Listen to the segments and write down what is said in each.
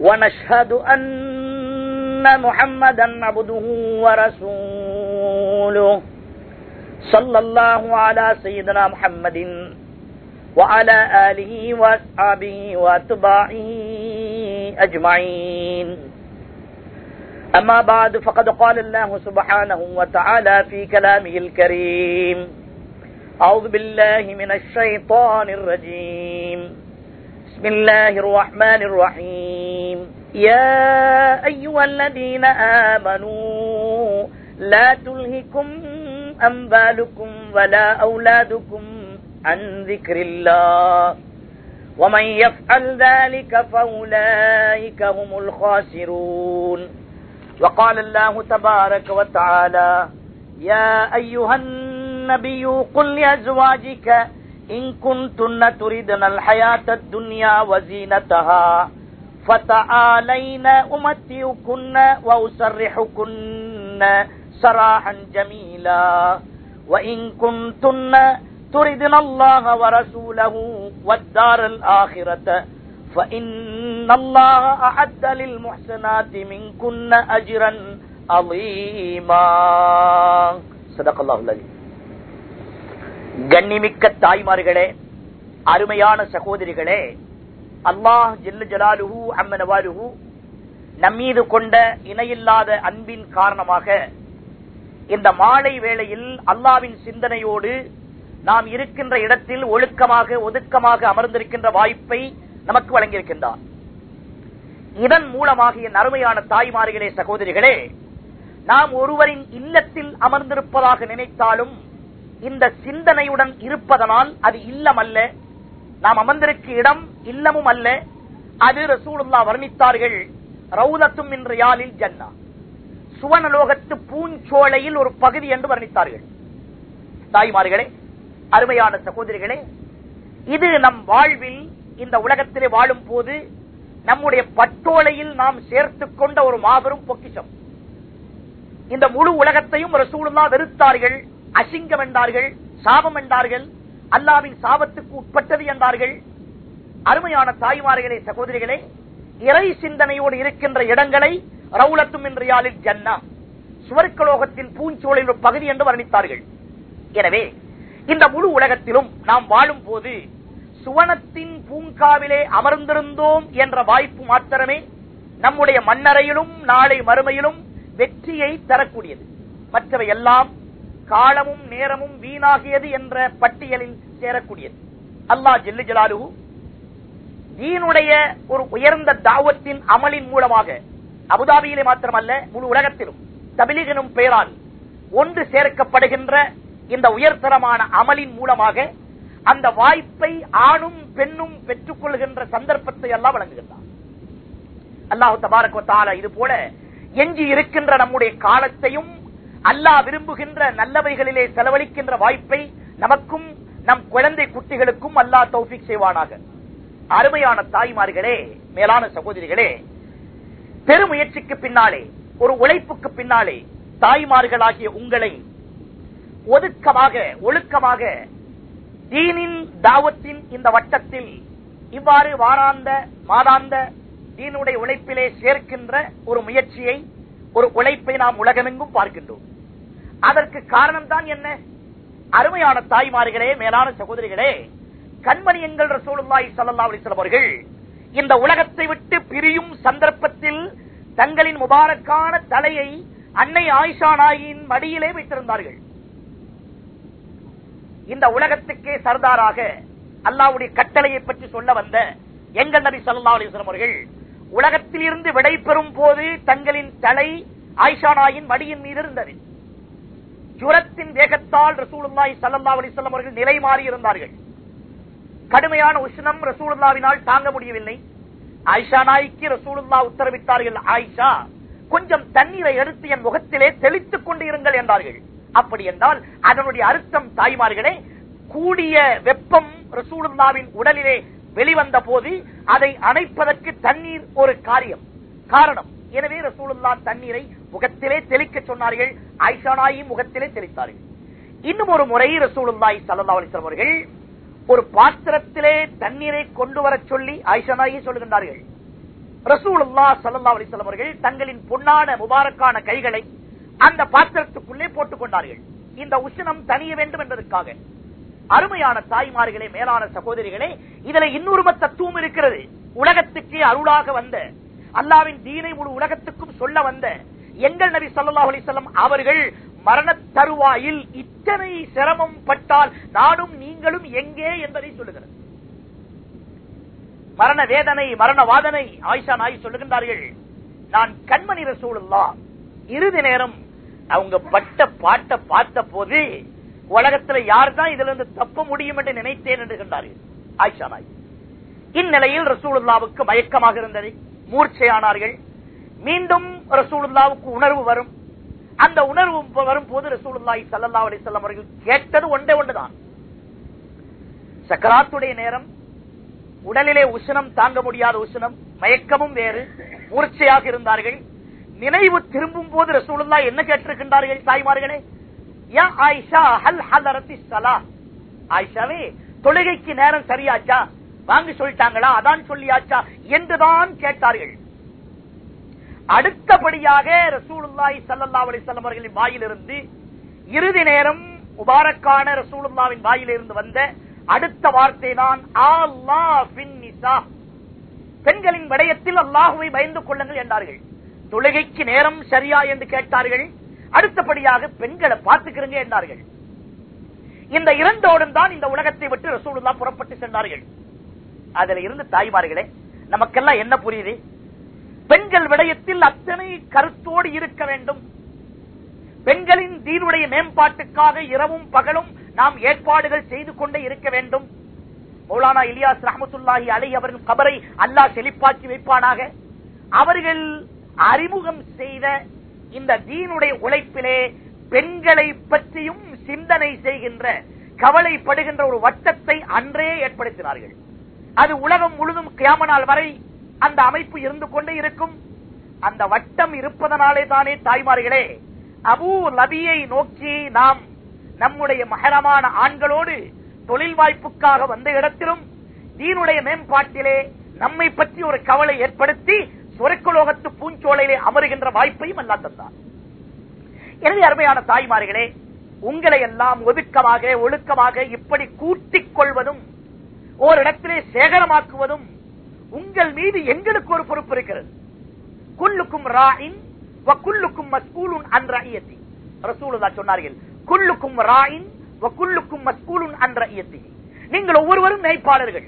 ونشهد أن محمدا عبده ورسوله صلى الله على سيدنا محمد وعلى آله وأصحابه وأتباعه أجمعين. أما بعد فقد قال الله سبحانه وتعالى في كلامه الكريم أعوذ بالله من الشيطان الرجيم. بسم الله الرحمن الرحيم يا أيها الذين آمنوا لا تلهكم أنبالكم ولا أولادكم عن ذكر الله ومن يفعل ذلك فأولئك هم الخاسرون وقال الله تبارك وتعالى يا أيها النبي قل لأزواجك إن كنتن تردن الحياة الدنيا وزينتها فتعالين أمتعكن وأسرحكن سراحا جميلا. وإن كنتن تردن الله ورسوله والدار الآخرة فإن الله أعد للمحسنات منكن أجرا عظيما. صدق الله العظيم. கண்ணிமிக்க தாய்மார்களே அருமையான சகோதரிகளே அல்லாஹ் ஜில்லு ஜலாலுஹு அம்மனவாலுஹு நம்மீது கொண்ட இணையில்லாத அன்பின் காரணமாக இந்த மாலை வேளையில் அல்லாவின் சிந்தனையோடு நாம் இருக்கின்ற இடத்தில் ஒழுக்கமாக ஒதுக்கமாக அமர்ந்திருக்கின்ற வாய்ப்பை நமக்கு வழங்கியிருக்கின்றார். இதன் மூலமாக என் அருமையான தாய்மார்களே சகோதரிகளே நாம் ஒருவரின் இல்லத்தில் அமர்ந்திருப்பதாக நினைத்தாலும் இந்த சிந்தனையுடன் இருப்பதனால் அது இல்லம் அல்ல நாம் அமர்ந்திருக்க இடம் இல்லமும் அல்ல. அது ரசூலுல்லா வர்ணித்தார்கள் ரவுலத்தும் என்ற யாழில் ஜன்னா. சுவனலோகத்து பூஞ்சோலையில் ஒரு பகுதி என்று வர்ணித்தார்கள். தாய்மார்களே அருமையான சகோதரிகளே இது நம் வாழ்வில் இந்த உலகத்திலே வாழும் போது நம்முடைய பட்டோலையில் நாம் சேர்த்துக் கொண்ட ஒரு மாபெரும் பொக்கிஷம். இந்த முழு உலகத்தையும் ரசூலுல்லா வெறுத்தார்கள். அசிங்கம் என்றார்கள் சாபம் என்றார்கள் அல்லாவின் சாபத்துக்கு உட்பட்டது என்றார்கள். அருமையான தாய்மார்களே சகோதரிகளே இறை சிந்தனையோடு இருக்கின்ற இடங்களை ரவுலத்தும் என்ற ஜன்னா சுவர்க்கலோகத்தின் பூஞ்சோலில் ஒரு பகுதி என்று வர்ணித்தார்கள். எனவே இந்த முழு உலகத்திலும் நாம் வாழும் போது சுவனத்தின் பூங்காவிலே அமர்ந்திருந்தோம் என்ற வாய்ப்பு மாத்திரமே நம்முடைய மன்னரையிலும் நாளை மறுமையிலும் வெற்றியை தரக்கூடியது. மற்றவை எல்லாம் காலமும் நேரமும் வீணாகியது என்ற பட்டியலில் சேரக்கூடியது. அல்லா ஜெல்லு ஜலாலு தீனுடைய ஒரு உயர்ந்த தாவத்தின் அமலின் மூலமாக அபுதாபியிலே மாத்திரமல்ல முழு உலகத்திலும் தபிலிகனும் பெயரால் ஒன்று சேர்க்கப்படுகின்ற இந்த உயர்தரமான அமலின் மூலமாக அந்த வாய்ப்பை ஆணும் பெண்ணும் பெற்றுக் கொள்கின்ற சந்தர்ப்பத்தை எல்லாம் வழங்குகின்றார் அல்லாஹு தபாரக் இது போல எஞ்சி இருக்கின்ற நம்முடைய காலத்தையும் அல்லாஹ் விரும்புகின்ற நல்லவைகளிலே செலவழிக்கின்ற வாய்ப்பை நமக்கும் நம் குழந்தை குட்டிகளுக்கும் அல்லாஹ் தௌஃபிக் செய்வானாக. அருமையான தாய்மார்களே மேலான சகோதரிகளே பெருமுயற்சிக்கு பின்னாலே ஒரு உழைப்புக்கு பின்னாலே தாய்மார்களாகிய உங்களை ஒதுக்கமாக ஒழுக்கமாக தீனின் தாவத்தின் இந்த வட்டத்தில் இவ்வாறு வாராந்த மாதாந்த தீனுடைய உழைப்பிலே சேர்க்கின்ற ஒரு முயற்சியை ஒரு உழைப்பை நாம் உலகமெங்கும் பார்க்கின்றோம். அதற்கு காரணம் தான் என்ன? அருமையான தாய்மார்களே மேலான சகோதரிகளே கண்மணி எங்கள் ரசூலுல்லாய் சல்லா அலிஸ்லாம் அவர்கள் இந்த உலகத்தை விட்டு பிரியும் சந்தர்ப்பத்தில் தங்களின் முபாரக்கான தலையை அன்னை ஆயிஷா நாயின் மடியிலே வைத்திருந்தார்கள். இந்த உலகத்துக்கே சர்தாராக அல்லாவுடைய கட்டளையை பற்றி சொல்ல வந்த எங்கள் நபி சல்லா அலிஸ்லாம் அவர்கள் உலகத்தில் இருந்து விடை பெறும் போது தங்களின் தலை ஆயிஷா நாயின் மடியின் மீது இருந்தது. ஜுரத்தின் வேகத்தால் ரசூலுல்லாய் சல்லா அலிசல்லம் அவர்கள் நிலை மாறி இருந்தார்கள். கடுமையான உஷ்ணம் ரசூலுல்லாவினால் தாங்க முடியவில்லை. ஆயிஷா நாய்க்கு ரசூலுல்லா உத்தரவிட்டார்கள் ஆயிஷா கொஞ்சம் தண்ணீரை எடுத்து என் முகத்திலே தெளித்துக் கொண்டு இருங்கள் என்றார்கள். அப்படி என்றால் அதனுடைய அர்த்தம் தாய்மார்களே கூடிய வெப்பம் ரசூலுல்லாவின் உடலிலே வெளிவந்த போது அதை அணைப்பதற்கு தண்ணீர் ஒரு காரியம். காரணம் எனவே ரசூலுல்லா தண்ணீரை முகத்திலே தெளிக்க சொன்னார்கள் ஆயிஷா முகத்திலே தெளித்தார்கள். இன்னும் ஒரு முறை ரசூலுல்லாய் சல்லா அலிஸ்லாம் அவர்கள் ஒரு பாத்திரத்திலே தண்ணீரை கொண்டு வர சொல்லி ஆயிஷா நாயி சொல்லுகின்றார்கள் ரசூலுல்லா சல்லா அலிஸ்லாம் அவர்கள் தங்களின் பொன்னான முபாரக்கான கைகளை அந்த பாத்திரத்துக்குள்ளே போட்டுக் கொண்டார்கள். இந்த உஷ்ணம் தனிய வேண்டும் என்பதற்காக. அருமையான தாய்மார்களே மேலான சகோதரிகளே இதுல இன்னொரு தத்துவம் இருக்கிறது. உலகத்துக்கு அருளாக வந்த அல்லாவின் தீனை முழு உலகத்துக்கும் சொல்ல வந்த எங்கள் நபி சல்லா அலிசல்லம் அவர்கள் மரண தருவாயில் இத்தனை சிரமம் பட்டால் நானும் நீங்களும் எங்கே என்பதை சொல்லுகிறது. மரண வேதனை மரண வாதனை ஆயிஷா நாய் சொல்லுகின்றார்கள் நான் கண்மணி ரசூலுல்லா இறுதி நேரம் அவங்க பட்ட பாட்ட பார்த்த போது உலகத்துல யார் தான் இதுல இருந்து தப்ப முடியும் என்று நினைத்தேன் என்று கண்டார்கள். ஆயிஷா நாய். இந்நிலையில் ரசூலுல்லாவுக்கு மயக்கமாக இருந்தது. மூர்ச்சையானார்கள். மீண்டும் ரசூலுல்லாவுக்கு உணர்வு வரும். அந்த உணர்வு வரும் போது ரசூலுல்லாய் சல்லா அலிசல்லாம் அவர்கள் கேட்டது ஒன்றே ஒன்றுதான். சக்கராத்துடைய நேரம். உடலிலே உஷ்ணம் தாங்க முடியாத உஷ்ணம். மயக்கமும் வேறு. மூர்ச்சையாக இருந்தார்கள். நினைவு திரும்பும் போது ரசூலுல்லா என்ன கேட்டிருக்கின்றார்கள் தாய்மார்களே? யா ஆயிஷா ஹல் ஹலரத்தி சலா ஆயிஷாவே தொழுகைக்கு நேரம் சரியாச்சா? வாங்க சொல்லிட்டாங்களா? அதான் சொல்லியாச்சா? என்றுதான் கேட்டார்கள். அடுத்தபடியாக ரசூலுல்லாய் சல்லா அலைஹி அவர்களின் வாயிலிருந்து இறுதி நேரம் முபாரக்கான ரசூலுல்லாவின் வாயிலிருந்து வந்த அடுத்த வார்த்தை தான் பெண்களின் விடயத்தில் அல்லாஹுவை பயந்து கொள்ளுங்கள் என்றார்கள். தொழுகைக்கு நேரம் சரியா என்று கேட்டார்கள். அடுத்தபடியாக பெண்களை பார்த்துக்கிறங்க என்றார்கள். இந்த இரண்டோடும் தான் இந்த உலகத்தை விட்டு ரசூலுல்லா புறப்பட்டு சென்றார்கள். அதுல இருந்து தாய்மார்களே நமக்கெல்லாம் என்ன புரியுது? பெண்கள் விடயத்தில் அத்தனை கருத்தோடு இருக்க வேண்டும். பெண்களின் தீனுடைய மேம்பாட்டுக்காக இரவும் பகலும் நாம் ஏற்பாடுகள் செய்து கொண்டே இருக்க வேண்டும். மௌலானா இலியாஸ் ரஹமத்துல்லாஹி அலை அவரின் கபரை அல்லாஹ் செழிப்பாக்கி வைப்பானாக. அவர்கள் அறிமுகம் செய்த இந்த தீனுடைய உழைப்பிலே பெண்களை பற்றியும் சிந்தனை செய்கின்ற கவலைப்படுகின்ற ஒரு வட்டத்தை அன்றே ஏற்படுத்தினார்கள். அது உலகம் முழுதும் கியாமனால் வரை அந்த அமைப்பு இருந்து கொண்டே இருக்கும். அந்த வட்டம் இருப்பதனாலே தானே தாய்மார்களே அபூ லபியை நோக்கி நாம் நம்முடைய மகரமான ஆண்களோடு தொழில் வாய்ப்புக்காக வந்த இடத்திலும் தீனுடைய மேம்பாட்டிலே நம்மை பற்றி ஒரு கவலை ஏற்படுத்தி சொரக்குலோகத்து பூஞ்சோலையிலே அமருகின்ற வாய்ப்பையும் அல்லா தந்தார். எனவே அருமையான தாய்மார்களே உங்களை எல்லாம் ஒதுக்கமாக ஒழுக்கமாக இப்படி கூட்டிக் கொள்வதும் ஓரிடத்திலே சேகரமாக்குவதும் உங்கள் மீது எங்களுக்கு ஒரு பொறுப்பு இருக்கிறது. குல்லுக்கும் ராயின் குல்லுக்கும் மஸ்கூலுன் அன்ற ஐயத்தி ரசூலுதா சொன்னார்கள் குல்லுக்கும் ராயின் குல்லுக்கும் மஸ்கூலுன் அன்ற ஐயத்தி நீங்கள் ஒவ்வொருவரும் மேய்ப்பாளர்கள்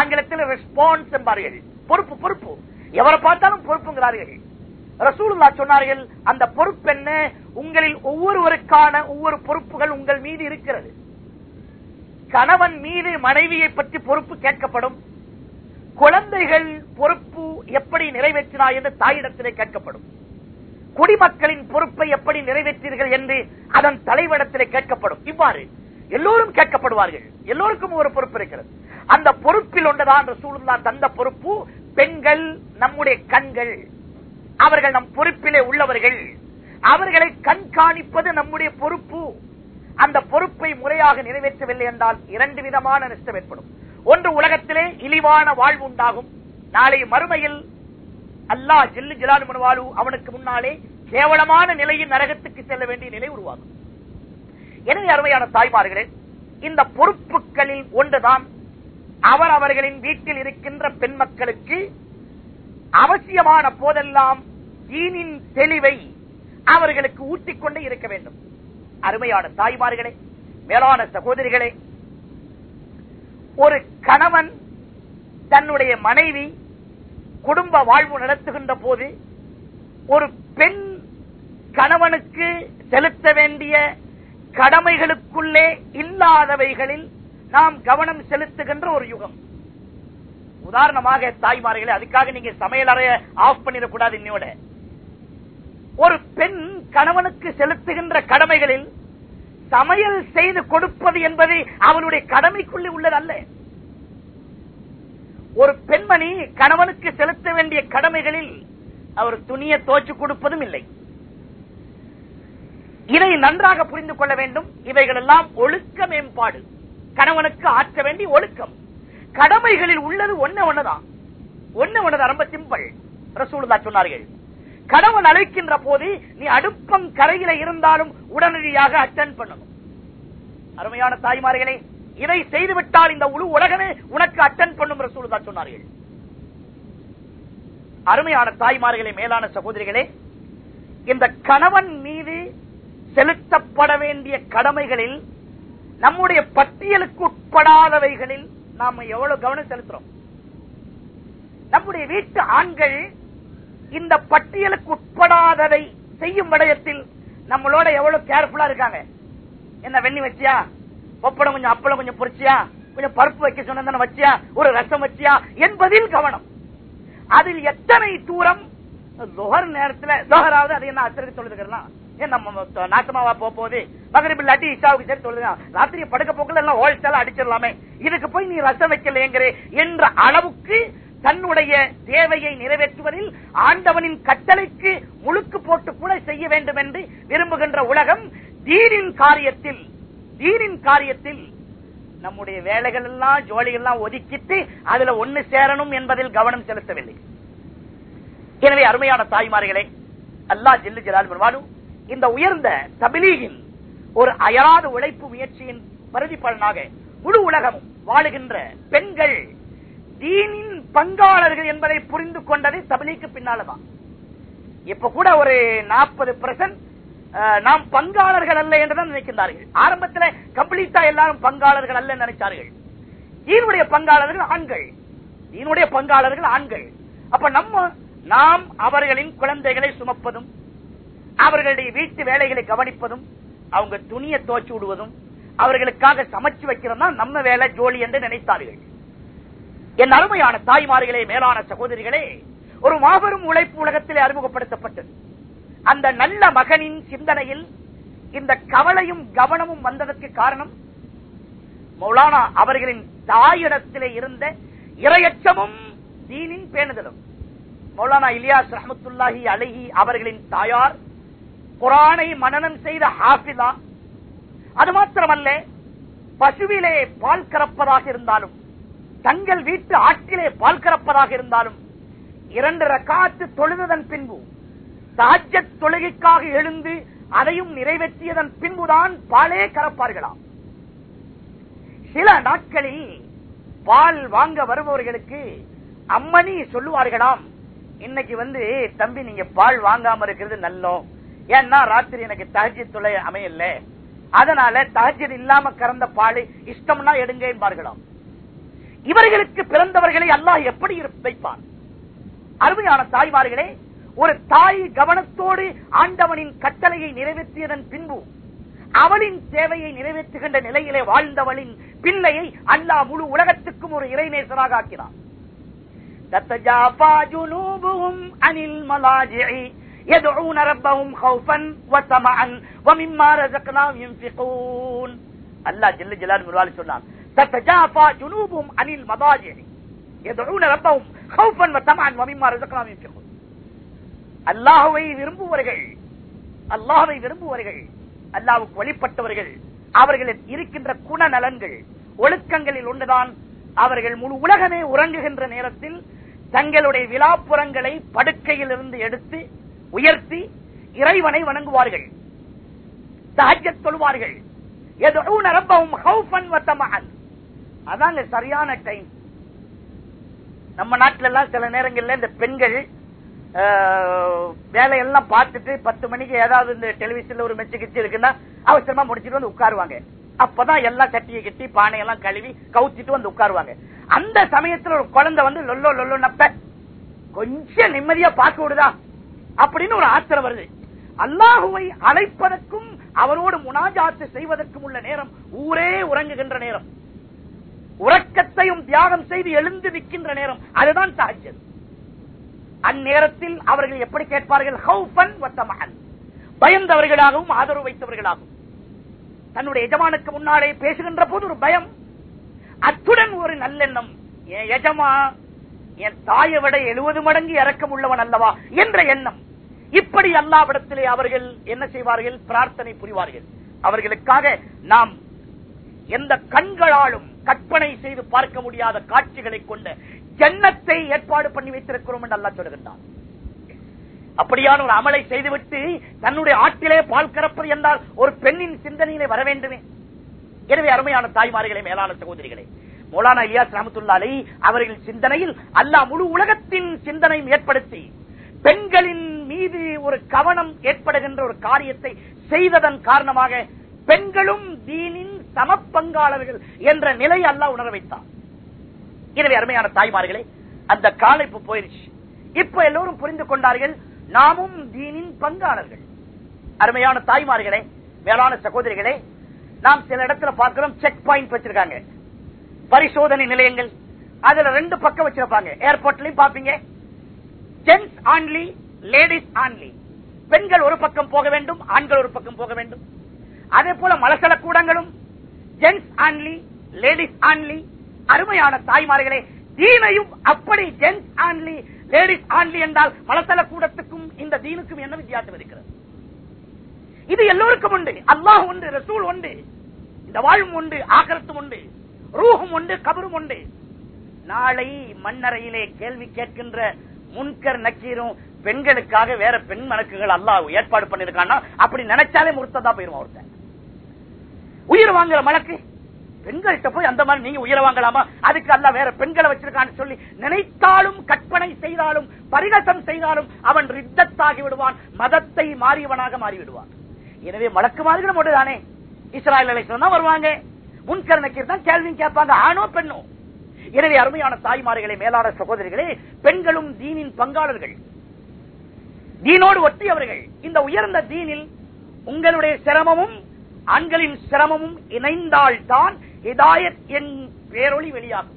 ஆங்கிலத்தில் ரெஸ்பான்ஸ் என்பார்கள். பொறுப்பு பொறுப்பு. எவரை பார்த்தாலும் பொறுப்புங்கிறார்கள். ரசூலுல்லா சொன்னார்கள் அந்த பொறுப்பு என்ன? உங்களில் ஒவ்வொருவருக்கான ஒவ்வொரு பொறுப்புகள் உங்கள் மீது இருக்கிறது. கணவன் மீது மனைவியை பற்றி பொறுப்பு கேட்கப்படும். குழந்தைகள் பொறுப்பு எப்படி நிறைவேற்றினாய் என்று தாயிடத்திலே கேட்கப்படும். குடிமக்களின் பொறுப்பை எப்படி நிறைவேற்றீர்கள் என்று அதன் தலைவரிடத்திலே கேட்கப்படும். இவ்வாறு எல்லோரும் கேட்கப்படுவார்கள். எல்லோருக்கும் ஒரு பொறுப்பு இருக்கிறது. அந்த பொறுப்பில் ஒன்றுதான் ரசூலுல்லா தந்த பொறுப்பு. பெண்கள் நம்முடைய கண்கள். அவர்கள் நம் பொறுப்பிலே உள்ளவர்கள். அவர்களை கண்காணிப்பது நம்முடைய பொறுப்பு. அந்த பொறுப்பை முறையாக நிறைவேற்றவில்லை என்றால் இரண்டு விதமான நஷ்டம் ஏற்படும். ஒன்று உலகத்திலே இழிவான வாழ்வு உண்டாகும். நாளை மறுமையில் அல்லாஹ் ஜில்லு ஜிலானு மனுவாலு அவனுக்கு முன்னாலே கேவலமான நிலையில் நரகத்துக்கு செல்ல வேண்டிய நிலை உருவாகும். எனவே அருமையான தாய்மார்களே இந்த பொறுப்புகளில் ஒன்றுதான் அவர் அவர்களின் வீட்டில் இருக்கின்ற பெண் மக்களுக்கு அவசியமான போதெல்லாம் தீனின் தெளிவை அவர்களுக்கு ஊட்டிக்கொண்டே இருக்க வேண்டும். அருமையான தாய்மார்களே மேலான சகோதரிகளே ஒரு கணவன் தன்னுடைய மனைவி குடும்ப வாழ்வு நடத்துகின்ற போது ஒரு பெண் கணவனுக்கு செலுத்த வேண்டிய கடமைகளுக்குள்ளே இல்லாதவைகளில் நாம் கவனம் செலுத்துகின்ற ஒரு யுகம். உதாரணமாக தாய்மார்களே அதுக்காக நீங்க சமையல் அறைய ஆஃப் பண்ணிடக்கூடாது இன்னையோட. ஒரு பெண் கணவனுக்கு செலுத்துகின்ற கடமைகளில் சமையல் செய்து கொடுப்பது என்பது அவளுடைய கடமைக்குள்ளே உள்ளதல்ல. ஒரு பெண்மணி கணவனுக்கு செலுத்த வேண்டிய கடமைகளில் அவர் துணியை தோச்சு கொடுப்பதும் இல்லை. இதை நன்றாக புரிந்து கொள்ள வேண்டும். இவைகளெல்லாம் ஒழுக்க மேம்பாடு. கணவனுக்கு ஆற்ற வேண்டிய ஒழுக்கம். கடமைகளில் உள்ளது ஒண்ணு ஒண்ணுதான். ஒண்ணு ஒண்ணுதான் ரொம்ப சிம்பிள் ரசூலுல்லா சொன்னார்கள். கணவன் அழைக்கின்ற போது நீ அடுப்பம் கரையில இருந்தாலும் உடனடியாக அட்டன் பண்ணணும். அருமையான தாய்மார்களே இதை செய்துவிட்டால் இந்த முழு உலகமே உனக்கு அட்டன் பண்ணும் ரசூலுல்லா சொன்னார்கள். அருமையான தாய்மார்களே மேலான சகோதரிகளே இந்த கணவன் மீது செலுத்தப்பட வேண்டிய கடமைகளில் நம்முடைய பட்டியலுக்கு உட்படாதவைகளில் நாம எவ்வளவு கவனம் செலுத்துறோம்? நம்முடைய வீட்டு ஆண்கள் இந்த பட்டியலுக்கு உட்படாததை செய்யும் விடயத்தில் நம்மளோட எவ்வளவு கேர்ஃபுல்லா இருக்காங்க? என்ன வெண்ணி வச்சியா? ஒப்படம் கொஞ்சம் அப்பளம் கொஞ்சம் பொரிச்சியா கொஞ்சம் பருப்பு வைக்க சொன்ன வச்சியா? ஒரு ரசம் வச்சியா? என்பதில் கவனம். அதில் எத்தனை தூரம்? நேரத்தில் நேரத்துல அது என்ன அச்சருக்கு தொழுதுக்கலாம் நம்ம நாட்டமாவா போக போகுது? மகரிப் இல்லாட்டி இஷாவுக்கு சரி சொல்லுங்க. ராத்திரி படுக்க போக்குல எல்லாம் ஹோல்சேல் அடிச்சிடலாமே. இதுக்கு போய் நீ ரசம் வைக்கலையேங்கிற என்ற அளவுக்கு தன்னுடைய தேவையை நிறைவேற்றுவதில் ஆண்டவனின் கட்டளைக்கு முழுக்கு போட்டு கூட செய்ய வேண்டும் என்று விரும்புகின்ற உலகம் தீனின் காரியத்தில் தீனின் காரியத்தில் நம்முடைய வேலைகள் எல்லாம் ஜோலிகள்லாம் ஒதுக்கிட்டு அதுல ஒண்ணு சேரணும் என்பதில் கவனம் செலுத்தவில்லை. எனவே அருமையான தாய்மார்களே அல்லா ஜில்லு ஜலால் பெருமானும் இந்த உயர்ந்த தபிலீகின் ஒரு அயராத உழைப்பு முயற்சியின் பிரதிபலனாக முழு உலகமும் வாழுகின்ற பெண்கள் தீனின் பங்காளர்கள் என்பதை புரிந்து கொண்டது தபிலீக்கு பின்னாலதான் இப்ப கூட ஒரு நாற்பது பெர்சன்ட் நாம் பங்காளர்கள் அல்ல என்றுதான் நினைக்கின்றார்கள். ஆரம்பத்தில் கம்ப்ளீட்டா எல்லாரும் பங்காளர்கள் அல்ல நினைச்சார்கள். தீனுடைய பங்காளர்கள் ஆண்கள். தீனுடைய பங்காளர்கள் ஆண்கள். அப்ப நம்ம நாம் அவர்களின் குழந்தைகளை சுமப்பதும் அவர்களுடைய வீட்டு வேலைகளை கவனிப்பதும் அவங்க துணியை தோச்சு விடுவதும் அவர்களுக்காக சமைச்சு வைக்கிறதா நம்ம வேலை ஜோலி என்று நினைத்தார்கள். என் அருமையான தாய்மார்களே மேலான சகோதரிகளே ஒரு மாபெரும் உழைப்பு உலகத்திலே அறிமுகப்படுத்தப்பட்டது. அந்த நல்ல மகனின் சிந்தனையில் இந்த கவலையும் கவனமும் வந்ததற்கு காரணம் மௌலானா அவர்களின் தாயிடத்திலே இருந்த இரையச்சமும் தீனின் பேணுதலும். மௌலானா இலியாஸ் ரஹமத்துல்லாஹி அலஹி அவர்களின் தாயார் குரானை மனநம் செய்த ஹாஃபிலா அது மாத்திரமல்ல பசுவிலே பால் கறப்பதாக இருந்தாலும் தங்கள் வீட்டு ஆற்றிலே பால் கறப்பதாக இருந்தாலும் இரண்டு ரக்காத்து தொழுததன் பின்பு சாஜ தொழுகைக்காக எழுந்து அதையும் நிறைவேற்றியதன் பின்புதான் பாலே கறப்பார்களாம் சில நாட்களில் பால் வாங்க வருபவர்களுக்கு அம்மணி சொல்லுவார்களாம். இன்னைக்கு வந்து தம்பி நீங்க பால் வாங்காம இருக்கிறது நல்லோம். ஏன்னா ராத்திரி எனக்கு தகஜி துளை அமையல. அதனால தகஜர் இல்லாம கறந்த பாலை இஷ்டம்னா எடுங்க என்பார்களாம் இவர்களுக்கு பிறந்தவர்களை அல்லாஹ் எப்படி வைப்பான்? அருமையான தாய்மார்களே ஒரு தாய் கவனத்தோடு ஆண்டவனின் கட்டளையை நிறைவேற்றியதன் பின்பு அவளின் தேவையை நிறைவேற்றுகின்ற நிலையிலே வாழ்ந்தவளின் பிள்ளையை அல்லாஹ் முழு உலகத்துக்கும் ஒரு இறைநேசராக ஆக்கினான். يدعون ربهم خوفا وطمعا ومما رزقناهم ينفقون. الله جل جلاله முருவாளி சொன்னான் تتجافى جنوبهم عن المضاجع. يدعون ربهم خوفا وطمعا ومما رزقناهم ينفقون. அல்லாஹுவை விரும்புவர்கள் அல்லாஹுவை விரும்புவர்கள் அல்லாவுக்கு வழிபட்டவர்கள் அவர்களில் இருக்கின்ற குண நலன்கள் ஒழுக்கங்களில் ஒன்றுதான் அவர்கள் முழு உலகமே உறங்குகின்ற நேரத்தில் தங்களுடைய விழாப்புறங்களை படுக்கையில் இருந்து எடுத்து உயர்த்தி இறைவனை வணங்குவார்கள். சஹஜத் தொழுவார்கள் அதாங்க சரியான டைம் நம்ம நாட்டில எல்லாம் சில நேரங்கள்ல இந்த பெண்கள் வேலையெல்லாம் பார்த்துட்டு பத்து மணிக்கு ஏதாவது இந்த டெலிவிஷன்ல ஒரு மெச்சு கிச்சு இருக்குன்னா அவசரமா முடிச்சுட்டு வந்து உட்காருவாங்க. அப்பதான் எல்லாம் சட்டியை கட்டி பானையெல்லாம் கழுவி கவுத்திட்டு வந்து உட்காருவாங்க. அந்த சமயத்துல ஒரு குழந்தை வந்து லொல்லோ லொல்லோ நப்ப கொஞ்சம் நிம்மதியா பார்க்க விடுதா? அப்படின்னு ஒரு ஆத்திரம் வருது. அல்லாஹுவை அழைப்பதற்கும் அவரோடு முனாஜாத்து செய்வதற்கும் உள்ள நேரம் ஊரே உறங்குகின்ற நேரம். உறக்கத்தையும் தியாகம் செய்து எழுந்து நிற்கின்ற நேரம். அதுதான் தஹஜ்ஜத் அந்நேரத்தில் அவர்கள் எப்படி கேட்பார்கள்? ஹவுஃபன் வத்தமகன் பயந்தவர்களாகவும் ஆதரவு வைத்தவர்களாகவும். தன்னுடைய எஜமானுக்கு முன்னாலே பேசுகின்ற போது ஒரு பயம். அத்துடன் ஒரு நல்லெண்ணம். எஜமா என் தாயை விட எழுபது மடங்கு இறக்கம் உள்ளவன் அல்லவா என்ற எண்ணம். இப்படி அல்லாவிடத்திலே அவர்கள் என்ன செய்வார்கள்? பிரார்த்தனை புரிவார்கள். அவர்களுக்காக நாம் எந்த கண்களாலும் கற்பனை செய்து பார்க்க முடியாத காட்சிகளை கொண்ட ஜன்னத்தை ஏற்பாடு பண்ணி வைத்திருக்கிறோம் என்று அல்லா சொல்லுகின்றான் அப்படியான ஒரு அமலை செய்துவிட்டு தன்னுடைய ஆட்டிலே பால் கறப்பது என்றால் ஒரு பெண்ணின் சிந்தனையிலே வர வேண்டுமே. எனவே அருமையான தாய்மார்களே மேலான சகோதரிகளே மௌலானா இலியாஸ் ரஹமத்துல்லாலை அவர்கள் சிந்தனையில் அல்லா முழு உலகத்தின் சிந்தனையும் ஏற்படுத்தி பெண்களின் மீது ஒரு கவனம் ஏற்படுகின்ற ஒரு காரியத்தை செய்ததன் காரணமாக பெண்களும் தீனின் சமப்பங்காளர்கள் என்ற நிலை அல்லா உணர வைத்தான். எனவே அருமையான தாய்மார்களே அந்த காலம் இப்ப போயிருச்சு. இப்ப எல்லோரும் புரிந்து கொண்டார்கள் நாமும் தீனின் பங்காளர்கள். அருமையான தாய்மார்களே மேலான சகோதரிகளே நாம் சில இடத்துல பார்க்கிறோம் செக் பாயிண்ட் வச்சிருக்காங்க. பரிசோதனை நிலையங்கள் அதுல ரெண்டு பக்கம் வச்சிருப்பாங்க. ஏர்போர்ட்லயும் பாப்பீங்க ஜென்ஸ் ஆன்லி லேடிஸ் ஆன்லி பெண்கள் ஒரு பக்கம் போக வேண்டும் ஆண்கள் ஒரு பக்கம் போக வேண்டும். அதே போல மலசல கூடங்களும் ஜென்ஸ் ஆன்லி லேடிஸ் ஆன்லி அருமையான தாய்மார்களே தீனையும் அப்படி ஜென்ஸ் ஆன்லி லேடிஸ் ஆன்லி என்றால் மலசல கூடத்துக்கும் இந்த தீனுக்கும் என்ன வித்தியாசம் இருக்கிறது? இது எல்லோருக்கும் உண்டு. அல்லாஹ் உண்டு ரசூல் உண்டு. இந்த வாழ்வும் உண்டு ஆகரத்தும் உண்டு. ரூஹும் உண்டு கபரும் உண்டு. நாளை மண்ணறையிலே கேள்வி கேட்கின்ற முன்கர் நக்கீரும் பெண்களுக்காக வேற பெண் மணக்குகள் அல்லாஹ் ஏற்பாடு பண்ணிருக்கான்னா அப்படி நினைச்சாலே முறுத்ததா போயிருவோம் ஒருத்தன். உயிர் வாங்குற மலக்கு பெண்கள்கிட்ட போய் அந்த மாதிரி நீங்க உயிரை வாங்கலாமா? அதுக்கு அல்ல வேற பெண்களை வச்சிருக்கான்னு சொல்லி நினைத்தாலும் கற்பனை செய்தாலும் பரிகசம் செய்தாலும் அவன் ரித்தத்தாகி விடுவான் மதத்தை மாறியவனாக மாறிவிடுவான். எனவே மலக்கு மாதிரி மட்டும்தானே இஸ்ராயல் வருவாங்க. தான் வருவாங்க தான் கேள்வியும் கேட்பாங்க. ஆணோ பெண்ணோ? எனவே அருமையான தாய்மார்களே மேலான சகோதரிகளே பெண்களும் தீனின் பங்காளர்கள். தீனோடு ஒட்டியவர்கள். இந்த உயர்ந்த தீனில் உங்களுடைய சிரமமும் ஆண்களின் சிரமமும் இணைந்தால்தான் இதாயத் என் பேரொளி வெளியாகும்.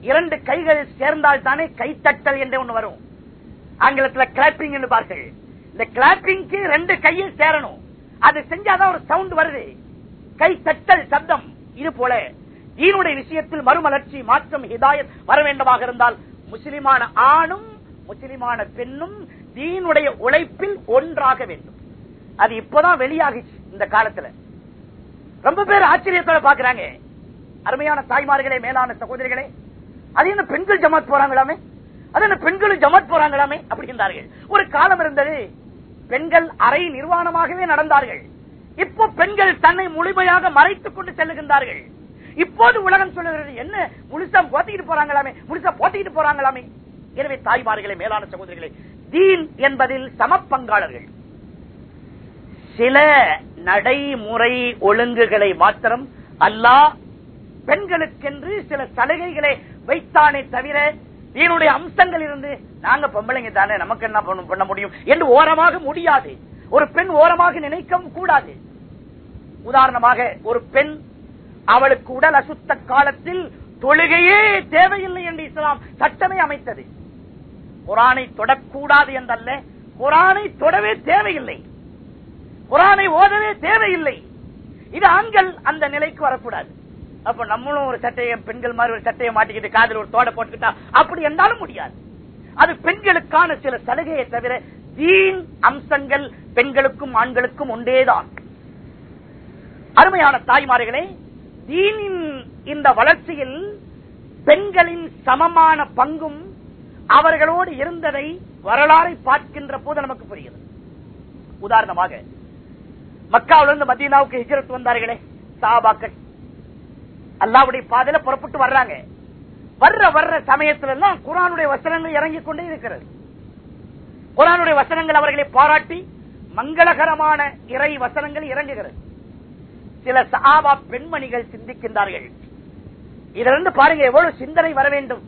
இரண்டு கைகள் சேர்ந்தால் தானே கைத்தட்டல் என்று ஒண்ணு வரும். ஆங்கிலத்தில் கிளாப்பிங் என்று பார்கள் இந்த கிளாப்பிங்க்கு ரெண்டு கையில் சேரணும். அது செஞ்சாதான் ஒரு சவுண்ட் வருது. கை தட்டல் சப்தம். இது போல தீனுடைய விஷயத்தில் மறுமலர்ச்சி மாற்றம் ஹிதாயத் வர வேண்டுமாக இருந்தால் முஸ்லிமான ஆணும் முஸ்லிமான பெண்ணும் தீனுடைய உழைப்பில் ஒன்றாக வேண்டும். அது இப்பதான் வெளியாகிச்சு இந்த காலத்துல. ரொம்ப பேர் ஆச்சரியத்தோட பாக்குறாங்க. அருமையான தாய்மார்களே மேலான சகோதரிகளே அது என்ன பெண்கள் ஜமாத் போறாங்களாமே? அது என்ன பெண்களும் ஜமாத் போறாங்களாமே? அப்படின்றார்கள். ஒரு காலம் இருந்தது. பெண்கள் அரை நிர்வாணமாகவே நடந்தார்கள். இப்போ பெண்கள் தன்னை முழுமையாக மறைத்துக் கொண்டு செல்லுகின்றார்கள். இப்போது உலகம் சொல்லுகிறது என்ன முழுசா போத்திக்கிட்டு போறாங்களாமே முழுசா போத்திக்கிட்டு போறாங்களாமே? எனவே தாய்மார்களே மேலான சகோதரிகளே தீன் என்பதில் சமப்பங்காளர்கள். சில நடைமுறை ஒழுங்குகளை மாத்திரம் அல்லாஹ் பெண்களுக்கென்று சில சலுகைகளை வைத்தானே தவிர தீனுடைய அம்சங்கள் இருந்து நாங்க பொம்பளைங்க தானே நமக்கு என்ன பண்ண முடியும்? என்று ஓரமாக முடியாது. ஒரு பெண் ஓரமாக நினைக்கவும் கூடாது. உதாரணமாக ஒரு பெண் அவளுக்கு உடல் அசுத்த காலத்தில் தொழுகையே தேவையில்லை என்று இஸ்லாம் சட்டமே அமைத்தது. குரானை தொடக்கூடாது என்றல்ல குரானை தொடவே தேவையில்லை. குரானை ஓதவே தேவையில்லை. இது ஆண்கள் அந்த நிலைக்கு வரக்கூடாது. அப்ப நம்மளும் ஒரு சட்டையை பெண்கள் மாதிரி ஒரு சட்டையை மாட்டிக்கிட்டு காதில் ஒரு தோட போட்டுக்கிட்டா அப்படி என்றாலும் முடியாது. அது பெண்களுக்கான சில சலுகையை தவிர தீன் அம்சங்கள் பெண்களுக்கும் ஆண்களுக்கும் உண்டேதான் அருமையான தாய்மார்களே தீனின் இந்த வளர்ச்சியில் பெண்களின் சமமான பங்கும் அவர்களோடு இருந்ததை வரலாறை பார்க்கின்ற போது நமக்கு புரியுது உதாரணமாக மக்காவிலிருந்து மதீனாவுக்கு ஹிஜரத் வந்தார்களே சாபாக்கள் அல்லாவுடைய பாதையில புறப்பட்டு வர்றாங்க. வர்ற வர்ற சமயத்துல எல்லாம் குரானுடைய வசனங்கள் இறங்கிக் கொண்டே இருக்கிறது. குரானுடைய வசனங்கள் அவர்களை பாராட்டி மங்களகரமான இறை வசனங்கள் இறங்குகிறது. சில சஹாபா பெண்மணிகள் சிந்திக்கின்றார்கள். இதிலிருந்து பாருங்க எவ்வளவு சிந்தனை வர வேண்டும்.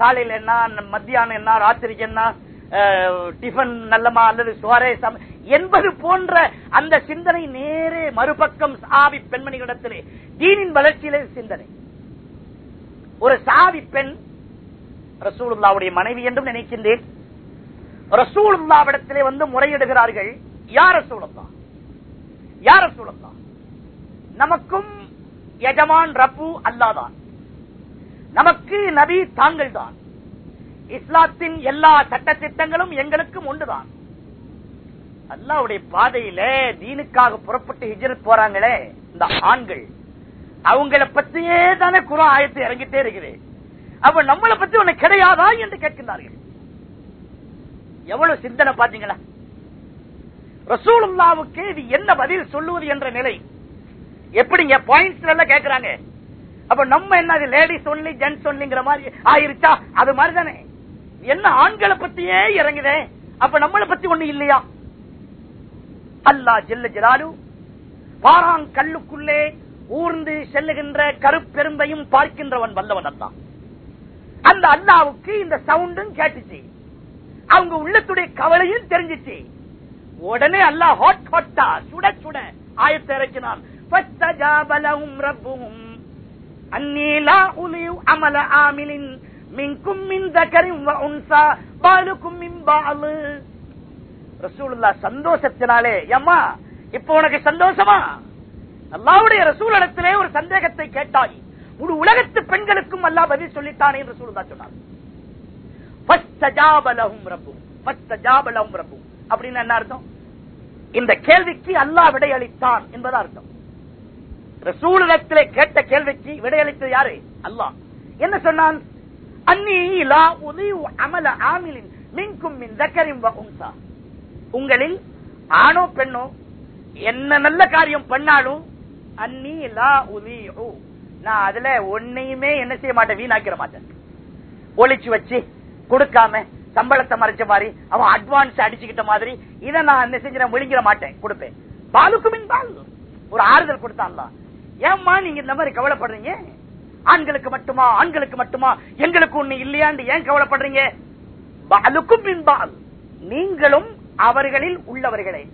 காலையில் என்ன மத்தியானம் என்ன ராத்திரிக்கு என்ன டிஃபன் நல்லமா அல்லது சுவாரே என்பது போன்ற அந்த சிந்தனை நேரே மறுபக்கம் சாவி பெண்மணிகளிடத்திலே தீனின் வளர்ச்சியிலே சிந்தனை. ஒரு சாவி பெண் ரசூலுல்லாவுடைய மனைவி என்றும் நினைக்கின்றேன். ரசூலுல்லாவிடத்திலே வந்து முறையிடுகிறார்கள். யார் ரசூலுல்லா? யார் ரசூலுல்லா? நமக்கும் எஜமான் ரப்பு அல்லாதான். நமக்கு நபி தாங்கள் தான் இஸ்லாத்தின் எல்லா சட்ட திட்டங்களும் எங்களுக்கும் ஒன்றுதான் அல்லாவுடைய பாதையில தீனுக்காக புறப்பட்டு ஹிஜரத் போறாங்களே இந்த ஆண்கள். அவங்கள பத்தியே தானே குரா ஆயத்து இறங்கிட்டே இருக்குது. அப்ப நம்மளை பத்தி உனக்கு கிடையாதா என்று கேட்கின்றார்கள். எவ்வளவு சிந்தனை பாத்தீங்களா ரசூலுல்லாவுக்கு இது என்ன பதில் சொல்லுவது என்ற நிலை. எப்படிங்க? பாயிண்ட்ஸ் எல்லாம் கேக்குறாங்க. அப்ப நம்ம என்ன லேடிஸ் ஒன்லி ஜென்ஸ் ஒன்லிங்கிற மாதிரி ஆயிருச்சா? அது மாதிரி தானே என்ன ஆண்களை பத்தியே இறங்குதே. அப்ப நம்மளை பத்தி ஒண்ணு இல்லையா? அல்லாஹ் ஜெல்ல ஜலாலு பாராங் கல்லுக்குள்ளே ஊர்ந்து செல்லுகின்ற கருப்பெரும்பையும் பார்க்கின்றவன் வல்லவன் அந்த அல்லாவுக்கு இந்த சவுண்டும் கேட்டுச்சு. அவங்க உள்ளத்துடைய கவலையும் தெரிஞ்சிச்சு. உடனே அல்லா ஹாட் ஹாட்டா சுட சுட ஆயத்தை இறக்கினான். அமல ஆமிலின் மின்கும் மின் சந்தோஷத்தினாலே எம்மா இப்ப உனக்கு சந்தோஷமா? அல்லாவுடைய ரசூலிடத்திலே ஒரு சந்தேகத்தை கேட்டாய். முழு உலகத்து பெண்களுக்கும் அல்லா பதில் சொல்லித்தானே என்று சொல்லுதா சொன்னார் அப்படின்னு என்ன அர்த்தம்? இந்த கேள்விக்கு அல்லாஹ் விடையளித்தான் என்பதா அர்த்தம். ரசூலிடத்திலே கேட்ட கேள்விக்கு விடையளித்தது யாரு? அல்லாஹ். என்ன சொன்னான்? அன்னி லா அமல ஆமிலின் மின்கும் மின் தக்கரின் வ உங்களில் ஆணோ பெண்ணோ என்ன நல்ல காரியம் பண்ணாலும் அன்னி லா உதீஉ. நான் அதுல ஒன்னையுமே என்ன செய்ய மாட்டேன் வீணாக்கிற மாட்டேன். ஒளிச்சு வச்சு கொடுக்காம சம்பளத்தை மறைச்ச மாதிரி அவன் அட்வான்ஸ் அடிச்சுக்கிட்ட மாதிரி இதை நான் என்ன செஞ்ச விழுங்கிற மாட்டேன் கொடுப்பேன். பாலுக்கு மின் பால். ஒரு ஆறுதல் கொடுத்தான்லாம் ஏம்மா நீங்க இந்த மாதிரி கவலைப்படுறீங்க? ஆண்களுக்கு மட்டுமா? ஆண்களுக்கு மட்டுமா? எங்களுக்கு ஒண்ணு இல்லையான்னு ஏன் கவலைப்படுறீங்க? பாலுக்கும் மின் பால். நீங்களும் அவர்களில் உள்ளவர்களே.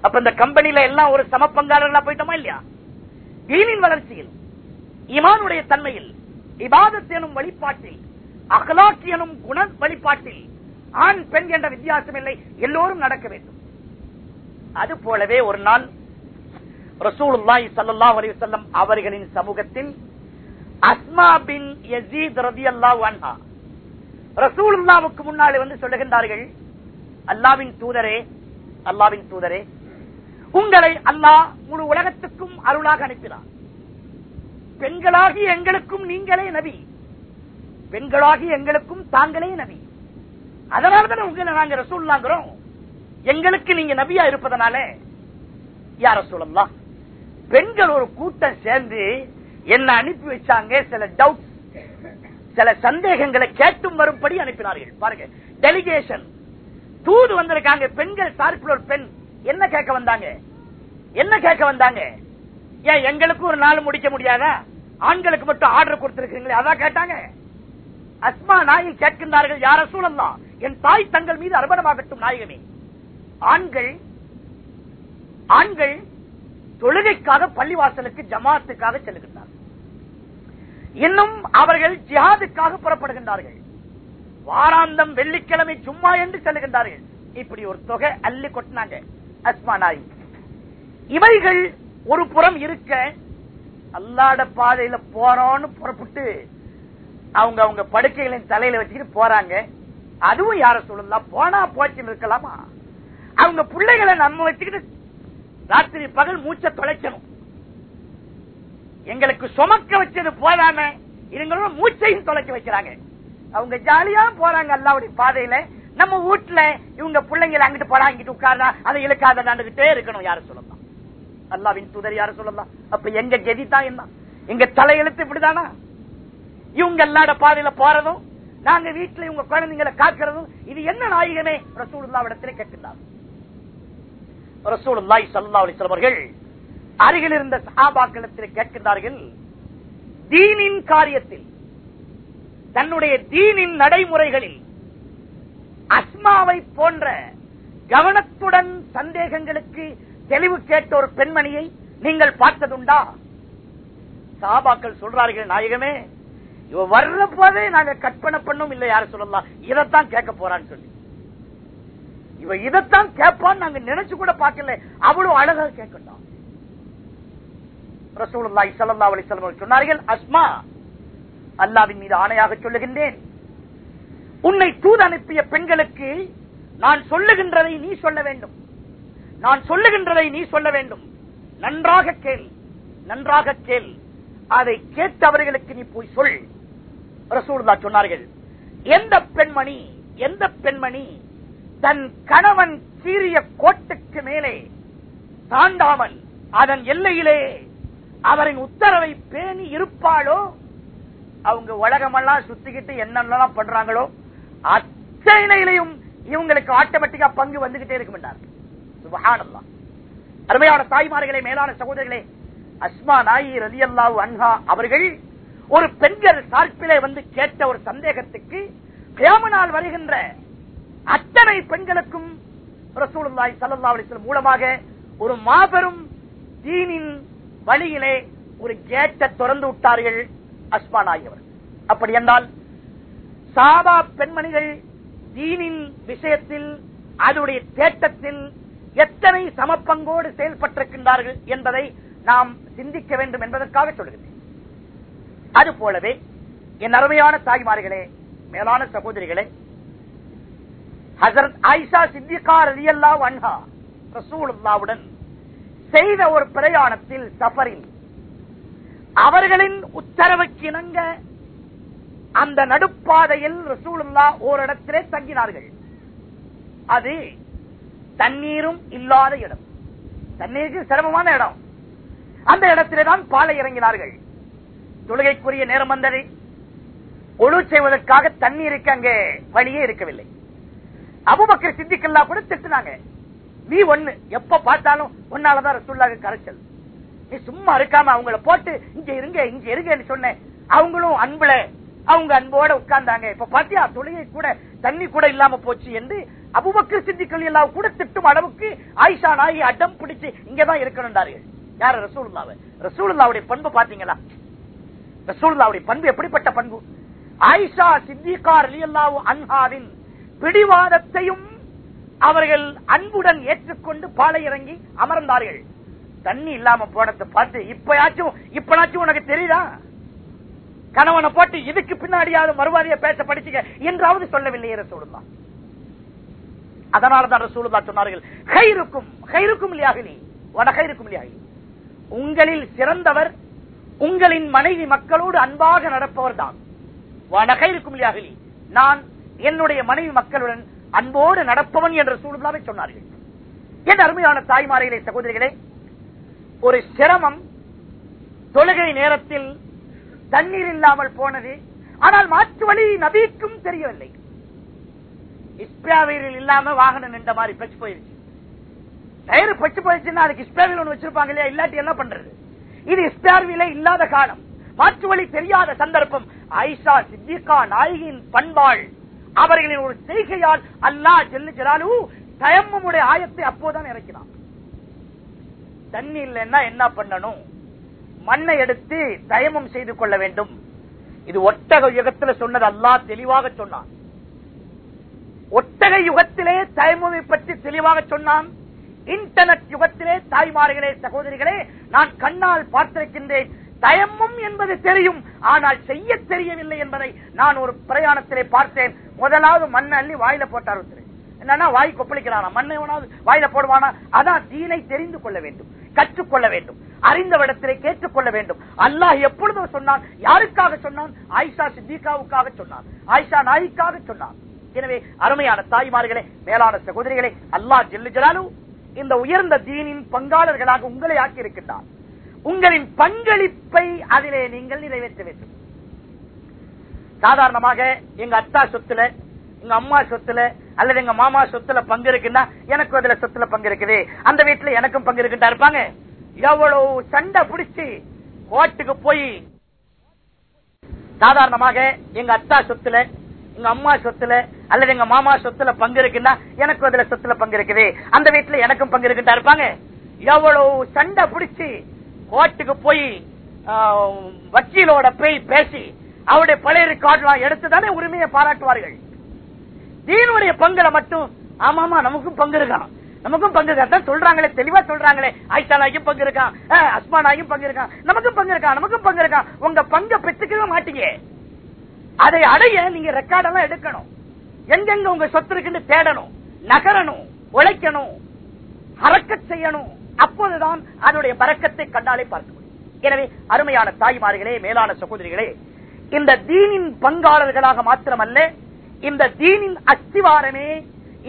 அப்ப இந்த கம்பெனியில எல்லாம் ஒரு சம பங்காளர்களா போயிட்டோமா இல்லையா? ஈனின் வளர்ச்சியில் இமானுடைய தன்மையில் இபாதத் வழிபாட்டில் அகலாக் எனும் குண வழிபாட்டில் ஆண் பெண் என்ற வித்தியாசம் இல்லை. எல்லோரும் நடக்க வேண்டும். அது போலவே ஒரு நாள் ரசூலுல்லாய் சல்லா அலைஹி வஸல்லம் அவர்களின் சமூகத்தில் அஸ்மா பின் யஸீத் ரலியல்லாஹு அன்ஹா ரசூலுல்லாஹ்வுக்கு முன்னாலே வந்து சொல்லுகின்றார்கள் அல்லாவின் தூதரே அல்லாவின் தூதரே உங்களை அல்லாஹ் முழு உலகத்துக்கும் அருளாக அனுப்பினார். பெண்களாகி எங்களுக்கும் நீங்களே நபி. பெண்களாகி எங்களுக்கும் தாங்களே நபி. அதனாலதான் உங்களை நாங்க ரசூல்லாங்கிறோம் எங்களுக்கு நீங்க நபியா இருப்பதனால யார சொல்லலாம் பெண்கள் ஒரு கூட்டம் சேர்ந்து என்ன அனுப்பி வச்சாங்க சில டவுட் சில சந்தேகங்களை கேட்டும் வரும்படி அனுப்பினார்கள். பாருங்க டெலிகேஷன் தூது வந்திருக்காங்க பெண்கள் சார்பில் ஒரு பெண். என்ன கேட்க வந்தாங்க? என்ன கேட்க வந்தாங்க? ஏன் எங்களுக்கும் ஒரு நாள் முடிக்க முடியாதா? ஆண்களுக்கு மட்டும் ஆர்டர் கொடுத்திருக்கீங்களே அதான் கேட்டாங்க. அஸ்மா நாயை கேட்கின்றார்கள் யார சூழல்லாம் என் தாய் தங்கள் மீது அர்ப்பணமாகட்டும் நாயகமே. ஆண்கள் ஆண்கள் தொழுகைக்காக பள்ளிவாசலுக்கு ஜமாத்துக்காக செல்கின்றார்கள். இன்னும் அவர்கள் ஜிஹாதுக்காக புறப்படுகின்றார்கள். வாராந்தம் வெள்ளிக்கிழமை சும்மா என்று செல்கின்றார்கள். இப்படி ஒரு தொகை அள்ளி கொட்டினாங்க அஸ்மா நாய். இவைகள் ஒரு புறம் இருக்க அல்லாட பாதையில போறோம்னு புறப்பட்டு அவங்க அவங்க படுக்கைகளின் தலையில வச்சுக்கிட்டு போறாங்க. அதுவும் யார சொல்லலாம் போனா போச்சுன்னு இருக்கலாமா? அவங்க பிள்ளைகளை நம்ம வச்சுக்கிட்டு ராத்திரி பகல் மூச்ச தொலைக்கணும். எங்களுக்கு சுமக்க வச்சது போதாம இவங்களோட மூச்சையும் தொலைக்க வைக்கிறாங்க. அவங்க ஜாலியா போறாங்க அல்லாவுடைய பாதையில. நம்ம வீட்டுல இவங்க பிள்ளைங்களை அங்கிட்டு போறா இங்கிட்டு உட்கார்றா அதை இழுக்காத நடந்துகிட்டே இருக்கணும் யார சொல்லலாம். அல்லாவின் தூதர் யார சொல்லலாம்? அப்ப எங்க கெதி தான் என்ன? எங்க தலையெழுத்து இப்படிதானா? இவங்க எல்லாட பாதையில போறதும் நாங்க வீட்டுல இவங்க குழந்தைங்களை காக்கிறதும் இது என்ன நாயகமே? ரசூலுல்லா இடத்திலே கேட்கின்றார். ரசூலுல்லாய் சல்லா அலிஸ்லாம் அருகில் இருந்த சஹாபாக்களத்தில் கேட்கின்றார்கள் தீனின் காரியத்தில் தன்னுடைய தீனின் நடைமுறைகளில் அஸ்மாவை போன்ற கவனத்துடன் சந்தேகங்களுக்கு தெளிவு கேட்ட ஒரு பெண்மணியை நீங்கள் பார்த்ததுண்டா? சாபாக்கள் சொல்றார்கள் நாயகமே இவ வர்ற போதே நாங்க கற்பனை பண்ணும் இல்ல யார சொல்லலாம் இதைத்தான் கேட்க போறான்னு சொல்லி. இவ இதைத்தான் கேட்பான்னு நாங்க நினைச்சு கூட பார்க்கல. அவ்வளவு அழகா கேட்கணும் ரசூலுல்லாஹி ஸல்லல்லாஹு அலைஹி வஸல்லம் சொன்னார்கள் அஸ்மா அல்லாவின் மீது ஆணையாக சொல்லுகின்றேன். உன்னை தூது அனுப்பிய பெண்களுக்கு நான் சொல்லுகின்றதை நீ சொல்ல வேண்டும். நான் சொல்லுகின்றதை நீ சொல்ல வேண்டும். நன்றாக கேள் நன்றாக கேள். அதை கேட்டவர்களுக்கு நீ போய் சொல். ரசூலுல்லா சொன்னார்கள் எந்த பெண்மணி எந்த பெண்மணி தன் கணவன் சீரிய கோட்டுக்கு மேலே தாண்டாமல் அதன் எல்லையிலே அவரின் உத்தரவை பேணி இருப்பாளோ? அவங்க உலகமெல்லாம் சுத்திக்கிட்டு என்னென்னலாம் பண்றாங்களோ அச்சையிலையும் இவங்களுக்கு ஆட்டோமேட்டிக்கா பங்கு வந்துகிட்டே இருக்கும் அருமையான தாய்மார்களே மேலான சகோதரர்களே அஸ்மா நாயி ரலியல்லாஹு அன்ஹா அவர்கள் ஒரு பெண்கள் சார்பிலே வந்து கேட்ட ஒரு சந்தேகத்துக்கு கியாமனால் வருகின்ற அத்தனை பெண்களுக்கும் ரசூலுல்லாஹி ஸல்லல்லாஹு அலைஹி மூலமாக ஒரு மாபெரும் தீனின் வழியிலே ஒரு கேட்டை திறந்து விட்டார்கள் அஸ்மான் நாயி அப்படி என்றால் சாபா பெண்மணிகள் தீனின் விஷயத்தில் அதனுடைய தேட்டத்தில் எத்தனை சமப்பங்கோடு செயல்பட்டிருக்கின்றார்கள் என்பதை நாம் சிந்திக்க வேண்டும் என்பதற்காக சொல்கிறேன் அது போலவே என் அருமையான தாய்மார்களே மேலான சகோதரிகளே ஹசரத் ஆயிஷா சித்திகா ரலியல்லா வன்ஹா ரசூலுல்லாவுடன் செய்த ஒரு பிரயாணத்தில் சஃபரில் அவர்களின் உத்தரவுக்கு இணங்க அந்த நடுப்பாதையில் ரசூலுல்லா ஓரிடத்திலே தங்கினார்கள். அது தண்ணீரும் இல்லாத இடம். தண்ணீருக்கு சிரமமான இடம். அந்த இடத்திலே தான் பாலை இறங்கினார்கள். தொழுகைக்குரிய நேரம் வந்தது. ஒழு செய்வதற்காக தண்ணீருக்கு அங்கே. வழியே இருக்கவில்லை. அபுபக்கர் சித்திக்கல்லா கூட திட்டுனாங்க. நீ ஒண்ணு எப்ப பார்த்தாலும் உன்னாலதான் ரசூல்லாக கரைச்சல். நீ சும்மா இருக்காம அவங்கள போட்டு இங்க இருங்க இங்க இருங்கன்னு சொன்னேன். அவங்களும் அன்புல அவங்க அன்போட உட்கார்ந்தாங்க. இப்ப பாத்தியா தொழுகை கூட தண்ணி கூட இல்லாம போச்சு என்று அபுபக்கர் சித்திக்கல் எல்லாம் கூட திட்டும் அளவுக்கு ஆயிஷா நாயி அடம் பிடிச்சு இங்கதான் இருக்கணும்டாரு யாரு ரசூலுல்லாவை? ரசூலுல்லாவுடைய பண்பு பாத்தீங்களா? ரசூல்லாவுடைய பண்பு எப்படிப்பட்ட பண்பு? ஆயிஷா சித்திகா ரலியல்லாஹு அன்ஹாவின் பிடிவாதத்தையும் அவர்கள் அன்புடன் ஏற்றுக்கொண்டு பாலை இறங்கி அமர்ந்தார்கள். தண்ணி இல்லாம போனத்தை பார்த்து இப்பயாச்சும் இப்பனாச்சும் உனக்கு தெரியுதா? கணவனை போட்டு இதுக்கு பின்னாடியாவது மறுவாரிய பேச படிச்சுக்க என்றாவது சொல்லவில்லையே ரசூலுல்லா அதனாலதான் ரசூலுல்லா சொன்னார்கள் கைருக்கும் கைருக்கும் இல்லையாகலி வடகைருக்கும் இல்லையாகலி உங்களில் சிறந்தவர் உங்களின் மனைவி மக்களோடு அன்பாக நடப்பவர் தான் வடகைருக்கும் இல்லையாகலி நான் என்னுடைய மனைவி மக்களுடன் அன்போடு நடப்பவன் என்ற சூழ்நிலாவை சொன்னார்கள். என் அருமையான தாய்மார்களே சகோதரிகளே ஒரு சிரமம் தொழுகை நேரத்தில் தண்ணீர் இல்லாமல் போனது ஆனால் மாற்று வழி நபிக்கும் தெரியவில்லை. இஸ்பியாவில் இல்லாம வாகனம் நின்ற மாதிரி பச்சு போயிருச்சு. டயர் பச்சு போயிருச்சுன்னா அதுக்கு இஸ்பியாவில் ஒன்று வச்சிருப்பாங்க இல்லையா? இல்லாட்டி என்ன பண்றது? இது இஸ்பியாவில இல்லாத காலம். மாற்று வழி தெரியாத சந்தர்ப்பம். ஐஷா சித்திகா நாயகியின் பண்பாள். அவர்களின் ஒரு செய்கையால் அல்லா ஜெல்லு ஜலாலு தயம்முடைய ஆயத்தை அப்போதான் இறக்கினான். தண்ணி இல்லைன்னா என்ன பண்ணணும்? மண்ணை எடுத்து தயமம் செய்து கொள்ள வேண்டும். இது ஒட்டக யுகத்தில் சொன்னது அல்லா தெளிவாக சொன்னான். ஒட்டக யுகத்திலே தயமமை பற்றி தெளிவாக சொன்னான். இன்டர்நெட் யுகத்திலே தாய்மார்களே சகோதரிகளே நான் கண்ணால் பார்த்திருக்கின்றேன். தயமும் என்பது தெரியும் ஆனால் செய்ய தெரியவில்லை என்பதை நான் ஒரு பிரயாணத்திலே பார்த்தேன். முதலாவது மண்ணை அள்ளி வாயில போட்டார் ஒருத்தர். என்னன்னா வாய் கொப்பளிக்கிறானா? மண்ணை வாயில போடுவானா? அதான் தீனை தெரிந்து கொள்ள வேண்டும் கற்றுக்கொள்ள வேண்டும் அறிந்தவிடத்திலே கேட்டுக்கொள்ள வேண்டும். அல்லாஹ் எப்பொழுதும் சொன்னான்? யாருக்காக சொன்னான்? ஆயிஷா சித்திகாவுக்காக சொன்னான். ஆயிஷா நாய்க்காக சொன்னான். எனவே அருமையான தாய்மார்களே மேலான சகோதரிகளே அல்லாஹ் ஜெல்லு ஜலாலு இந்த உயர்ந்த தீனின் பங்காளர்களாக உங்களை ஆக்கியிருக்கின்றார். உங்களின் பங்களிப்பை அதிலே நீங்கள் நிறைவேற்ற வேண்டும். சாதாரணமாக எங்க அத்தா சொத்துல எங்க அம்மா சொத்துல அல்லது எங்க மாமா சொத்துல பங்கு இருக்குன்னா எனக்கும் அதுல சொத்துல பங்கு இருக்குது அந்த வீட்டுல எனக்கும் பங்கு இருக்குட்டா இருப்பாங்க. எவ்வளவு சண்டை பிடிச்சு கோர்ட்டுக்கு போய் சாதாரணமாக எங்க அத்தா சொத்துல எங்க அம்மா சொத்துல அல்லது எங்க மாமா சொத்துல பங்கு இருக்குன்னா எனக்கு அதுல சொத்துல பங்கு இருக்குது. அந்த வீட்டுல எனக்கும் பங்கு இருக்குட்டா இருப்பாங்க. எவ்வளவு சண்டை பிடிச்சி கோர்ட்டுக்கு போய் வக்கீலோட போய் பேசி அவருடைய பழைய ரெக்கார்ட்லாம் எடுத்துதானே உரிமையை பாராட்டுவார்கள். தீனுடைய பங்குல மட்டும் ஆமாமா நமக்கும் பங்கு இருக்கான். நமக்கும் பங்கு இருக்கான் சொல்றாங்களே தெளிவா சொல்றாங்களே. ஆயிஷா நாய்க்கும் பங்கு இருக்கான். அஸ்மானாயும் அஸ்மா நாய்க்கும் பங்கு இருக்கான். நமக்கும் பங்கு இருக்கான் நமக்கும் பங்கு இருக்கான் உங்க பங்க பெற்றுக்கவே மாட்டீங்க. அதை அடைய நீங்க ரெக்கார்டெல்லாம் எடுக்கணும். எங்கெங்க உங்க சொத்து இருக்குன்னு தேடணும். நகரணும். உழைக்கணும். அறக்க செய்யணும். அப்போதுதான் அதனுடைய பறக்கத்தை கண்டாலே பார்க்க முடியும். எனவே அருமையான தாய்மார்களே மேலான சகோதரிகளே இந்த தீனின் பங்காளர்களாக மாத்திரமல்ல இந்த தீனின் அஸ்திவாரமே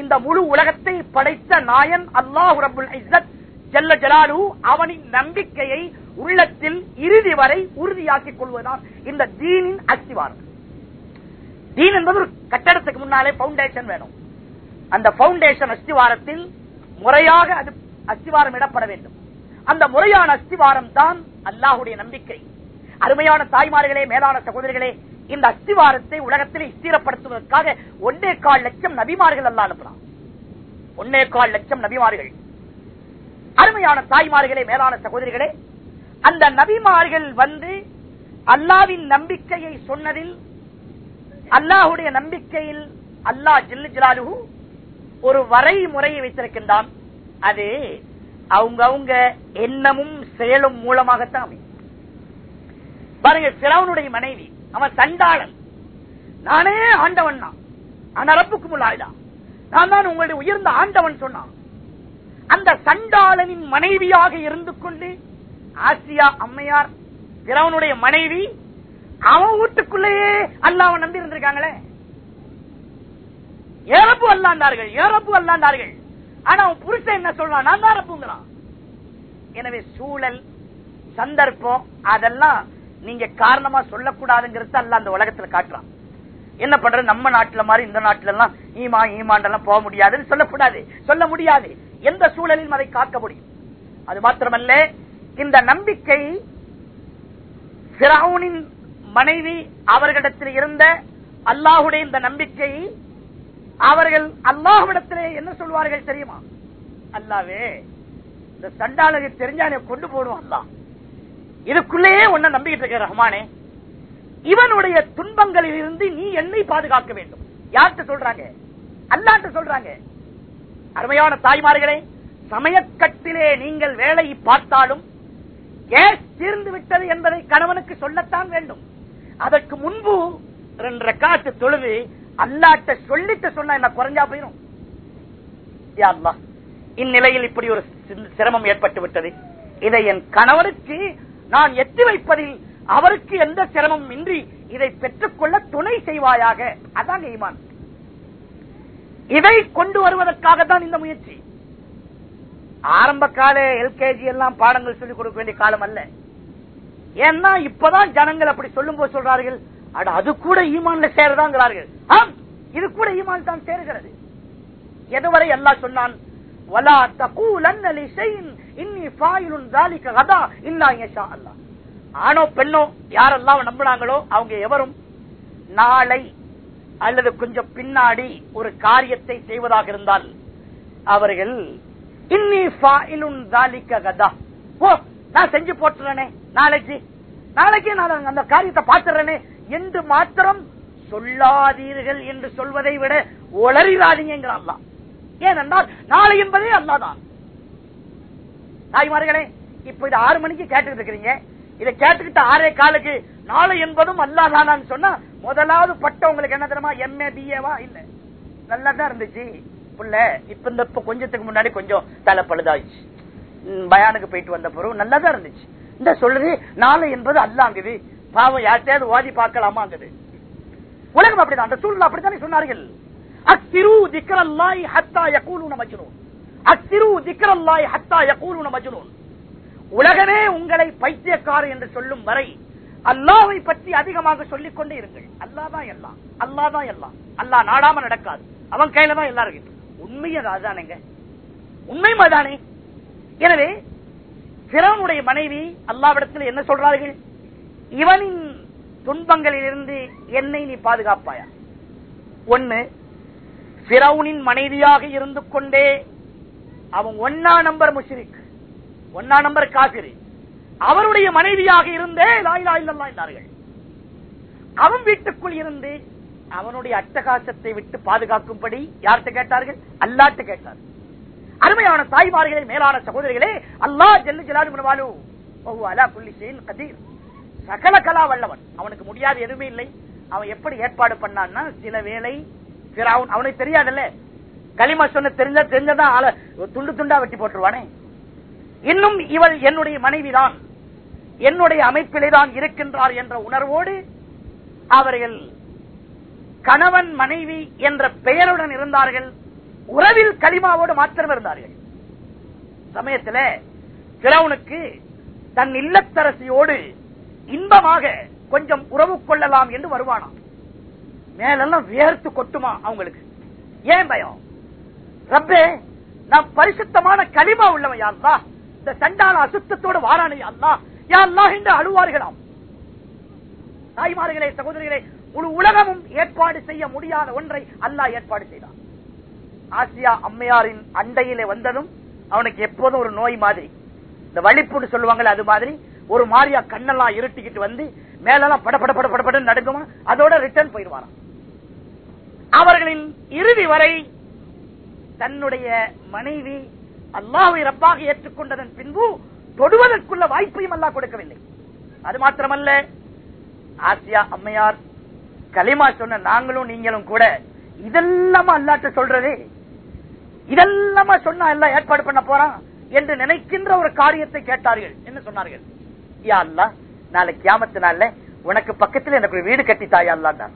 இந்த முழு உலகத்தை படைத்த நாயன் அல்லாஹ் ரபுல் இஸ்ஸத் ஜல்ல ஜலாலு அவனின் நம்பிக்கையை உள்ளத்தில் இறுதி வரை உறுதியாக்கிக் கொள்வதுதான் இந்த தீனின் அஸ்திவாரம். தீன் என்பது ஒரு கட்டடத்துக்கு முன்னாலே பவுண்டேஷன் வேணும். அந்த பவுண்டேஷன் அஸ்திவாரத்தில் முறையாக அது அஸ்திவாரம் இடப்பட வேண்டும். அந்த முறையான அஸ்திவாரம் தான் அல்லாஹுடைய நம்பிக்கை. அருமையான தாய்மார்களே மேலான சகோதரிகளே இந்த அஸ்திவாரத்தை உலகத்தில் ஸ்திரப்படுத்துவதற்காக ஒன்னே கால் லட்சம் நபிமார்கள் அல்ல அனுப்பலாம் ஒன்னே கால் லட்சம் நபிமார்கள். அருமையான தாய்மார்களே மேலான சகோதரிகளே அந்த நபிமார்கள் வந்து அல்லாவின் நம்பிக்கையை சொன்னதில் அல்லாஹுடைய நம்பிக்கையில் அல்லாஹ் ஜில்லு ஜிலாலுகு ஒரு வரைமுறையை வைத்திருக்கின்றான். அது அவங்க அவங்க எண்ணமும் செயலும் மூலமாகத்தான் அமையும். பாருங்க சிரவனுடைய மனைவி அவன் சண்டாளன். நானே ஆண்டவன் தான் அனரப்புக்கு முள்ளாயிடா நான் தான் உங்களுடைய உயர்ந்த ஆண்டவன் சொன்னான். அந்த சண்டாளனின் மனைவியாக இருந்து கொண்டு ஆசியா அம்மையார் பிறவனுடைய மனைவி அவன் வீட்டுக்குள்ளேயே அல்லாவ நம்பி இருந்திருக்காங்களே. ஏறப்பு அல்லாண்டார்கள் ஏறப்பு அல்லாண்டார்கள் ஆனா அவன் புருஷன் என்ன சொல்றான்? நான் தான் ரப்புங்கிறான். எனவே சூழல் சந்தர்ப்பம் அதெல்லாம் நீங்க காரணமா சொல்லக்கூடாதுங்கிறது அல்ல அந்த உலகத்துல காட்டுறான். என்ன பண்றது? நம்ம நாட்டுல மாதிரி இந்த நாட்டுல எல்லாம் ஈமா ஈமாண்டெல்லாம் போக முடியாதுன்னு சொல்லக்கூடாது. சொல்ல முடியாது. எந்த சூழலிலும் அதை காக்க முடியும். அது மாத்திரமல்ல இந்த நம்பிக்கை சிராவுனின் மனைவி அவர்களிடத்தில் இருந்த அல்லாஹுடைய இந்த நம்பிக்கை அவர்கள் அல்லாஹ்விடத்திலே என்ன சொல்வார்கள் தெரியுமா? அல்லாவே இந்த சண்டாளுக்கு தெரிஞ்சா கொண்டு போடுவான் அல்லாஹ். இதுக்குள்ளேயே உன்னை நம்பிக்கிட்டு இருக்க ரஹ்மானே இவனுடைய துன்பங்களில் இருந்து நீ என்னை பாதுகாக்க வேண்டும். யார்கிட்ட சொல்றாங்க? அல்லாட்ட சொல்றாங்க. அருமையான தாய்மார்களே சமயக்கட்டிலே நீங்கள் வேலை பார்த்தாலும் கேஸ் தீர்ந்து விட்டது என்பதை கணவனுக்கு சொல்லத்தான் வேண்டும். அதற்கு முன்பு ரெண்டு காட்டு தொழுது அல்லாட்ட சொல்லிட்டு சொன்னா என்ன குறைஞ்சா போயிடும் யா இந்நிலையில் இப்படி ஒரு சிரமம் ஏற்பட்டு விட்டது. இதை என் கணவருக்கு நான் எத்தி வைப்பதில் அவருக்கு எந்த சிரமமும் இன்றி இதை பெற்றுக்கொள்ள துணை செய்வாயாக. அதான் ஈமான். இதை கொண்டு வருவதற்காக தான் இந்த முயற்சி. ஆரம்ப கால எல்கேஜி எல்லாம் பாடங்கள் சொல்லிக் கொடுக்க வேண்டிய காலம் அல்ல. ஏன்னா இப்பதான் ஜனங்கள் அப்படி சொல்லும் போது சொல்றார்கள் அட அது கூட ஈமான்ல சேருதாங்கிறார்கள். ஆம் இது கூட ஈமான் தான் சேருகிறது. எதுவரை அல்லா சொன்னான் ஆணோ பெண்ணோ யாரெல்லாம் நம்பினாங்களோ அவங்க எவரும் நாளை அல்லது கொஞ்சம் பின்னாடி ஒரு காரியத்தை செய்வதாக இருந்தால் அவர்கள் இன்னி பாயிலுன் தாலிக்க கதா. நான் செஞ்சு போட்டுறேனே. நாளைக்கு. நாளைக்கு நான் அந்த காரியத்தை பார்த்துறேனே. என்று மாத்திரம் சொல்லாதீர்கள் என்று சொல்வதை விட ஒளறிடாதீங்க அல்லா ஏனென்றால் நாளை என்பதே அல்லாதான் தாய்மார்களே இப்ப இது ஆறு மணிக்கு கேட்டுக்கிட்டு இருக்கிறீங்க. இதை கேட்டுக்கிட்ட ஆறே காலுக்கு நாளை என்பதும் அல்லாதானான்னு சொன்னா முதலாவது பட்டம் உங்களுக்கு என்ன தெரியுமா? எம்ஏ பிஏவா இல்ல. நல்லாதான் இருந்துச்சு. புள்ள இப்ப இந்த கொஞ்சத்துக்கு முன்னாடி கொஞ்சம் தலை பழுதாயிடுச்சு. பயானுக்கு போயிட்டு வந்த பிறகு நல்லா தான் இருந்துச்சு. இந்த சொல்றது நாலு என்பது அல்லாங்குது. பாவம் யார்கிட்டயாவது ஓதி பார்க்கலாமாங்குது. உலகம் அப்படிதான். அந்த சூழ்நிலை அப்படித்தானே சொன்னார்கள். அக்திரு திக்கரல்லாய் ஹத்தா யகூலுன மஜ்னூன். அக்திரு திக்கரல்லாய் ஹத்தா யகூலுன மஜ்னூன். உலகமே உங்களை பைத்தியக்காரர் என்று சொல்லும் வரை அல்லாவை பற்றி அதிகமாக சொல்லிக் கொண்டே இருங்கள். அல்லாதான் எல்லாம். அல்லாதான் எல்லாம். அல்லாஹ் நாடாம நடக்காது. அவன் கையில தான் எல்லாம் இருக்கு உண்மை உண்மையும் அதானே. எனவே பிறனுடைய மனைவி அல்லாவிடத்தில் என்ன சொல்றார்கள்? இவனின் துன்பங்களிலிருந்து என்னை நீ பாதுகாப்பாயா? ஒண்ணு பிறவுனின் மனைவியாக இருந்து கொண்டே அவன் ஒன்னா நம்பர் முஷிரிக் ஒன்னா நம்பர் காசிரு அவருடைய மனைவியாக இருந்தே லாயிலா இல்லல்லா என்றார்கள். அவன் வீட்டுக்குள் இருந்து அவனுடைய அட்டகாசத்தை விட்டு பாதுகாக்கும்படி யார்கிட்ட கேட்டார்கள்? அல்லாட்டு கேட்டார்கள். அருமையான தாய்மார்களே மேலான சகோதரிகளே அல்லா ஜல்லு ஜலாலு கதீர். சகல கலா வல்லவன். அவனுக்கு முடியாது எதுவுமே இல்லை. அவன் எப்படி ஏற்பாடு பண்ணான்னா சில வேளை அவனுக்கு தெரியாதல்ல. களிமா சொன்ன தெரிஞ்சா தெரிஞ்சதான் துண்டு துண்டா வெட்டி போட்டுருவானே. இன்னும் இவள் என்னுடைய மனைவிதான். என்னுடைய அமைப்பிலே தான் இருக்கின்றார் என்ற உணர்வோடு அவர்கள் கணவன் மனைவி என்ற பெயருடன் இருந்தார்கள். உறவில் களிமாவோடு மாத்திரம் இருந்தார்கள். சமயத்துல கிரவுனுக்கு தன் இல்லத்தரசியோடு இன்பமாக கொஞ்சம் உறவு கொள்ளலாம் என்று வருவானாம். மேலெல்லாம் வேர்த்து கொட்டுமா அவங்களுக்கு? ஏன் பயம்? ரப்பே நான் பரிசுத்தமான களிமா உள்ளவன் யாருலா இந்த சண்டான அசுத்தத்தோடு வாரானே அல்லா. யாருலா என்று அழுவார்களாம். தாய்மார்களே சகோதரிகளே முழு உலகமும் ஏற்பாடு செய்ய முடியாத ஒன்றை அல்லாஹ் ஏற்பாடு செய்தான். ஆசியா அம்மையாரின் அண்டையிலே வந்ததும் அவனுக்கு எப்போதும் ஒரு நோய் மாதிரி. இந்த வழிப்புன்னு சொல்லுவாங்கல்ல அது மாதிரி ஒரு மாதிரியா கண்ணெல்லாம் இருட்டிக்கிட்டு வந்து மேலெல்லாம் பட பட பட அதோட ரிட்டர்ன் போயிடுவாராம். அவர்களின் இறுதி வரை தன்னுடைய மனைவி அல்லாவை ரப்பாக ஏற்றுக்கொண்டதன் பின்பு தொடுவதற்குள்ள வாய்ப்பையும் அல்லா கொடுக்கவில்லை. அது மாத்திரமல்ல ஆசியா அம்மையார் களிமா சொன்ன நாங்களும் நீங்களும் கூட இதெல்லாம் அல்லாட்ட சொல்றதே இதெல்லாமா சொன்னா எல்லாம் ஏற்பாடு பண்ண போறான் என்று நினைக்கின்ற ஒரு காரியத்தை கேட்டார்கள். என்ன சொன்னார்கள்? யா அல்லா நாளை கியாமத்து நாள்ல உனக்கு பக்கத்துல எனக்கு ஒரு வீடு கட்டித்தாயா அல்லா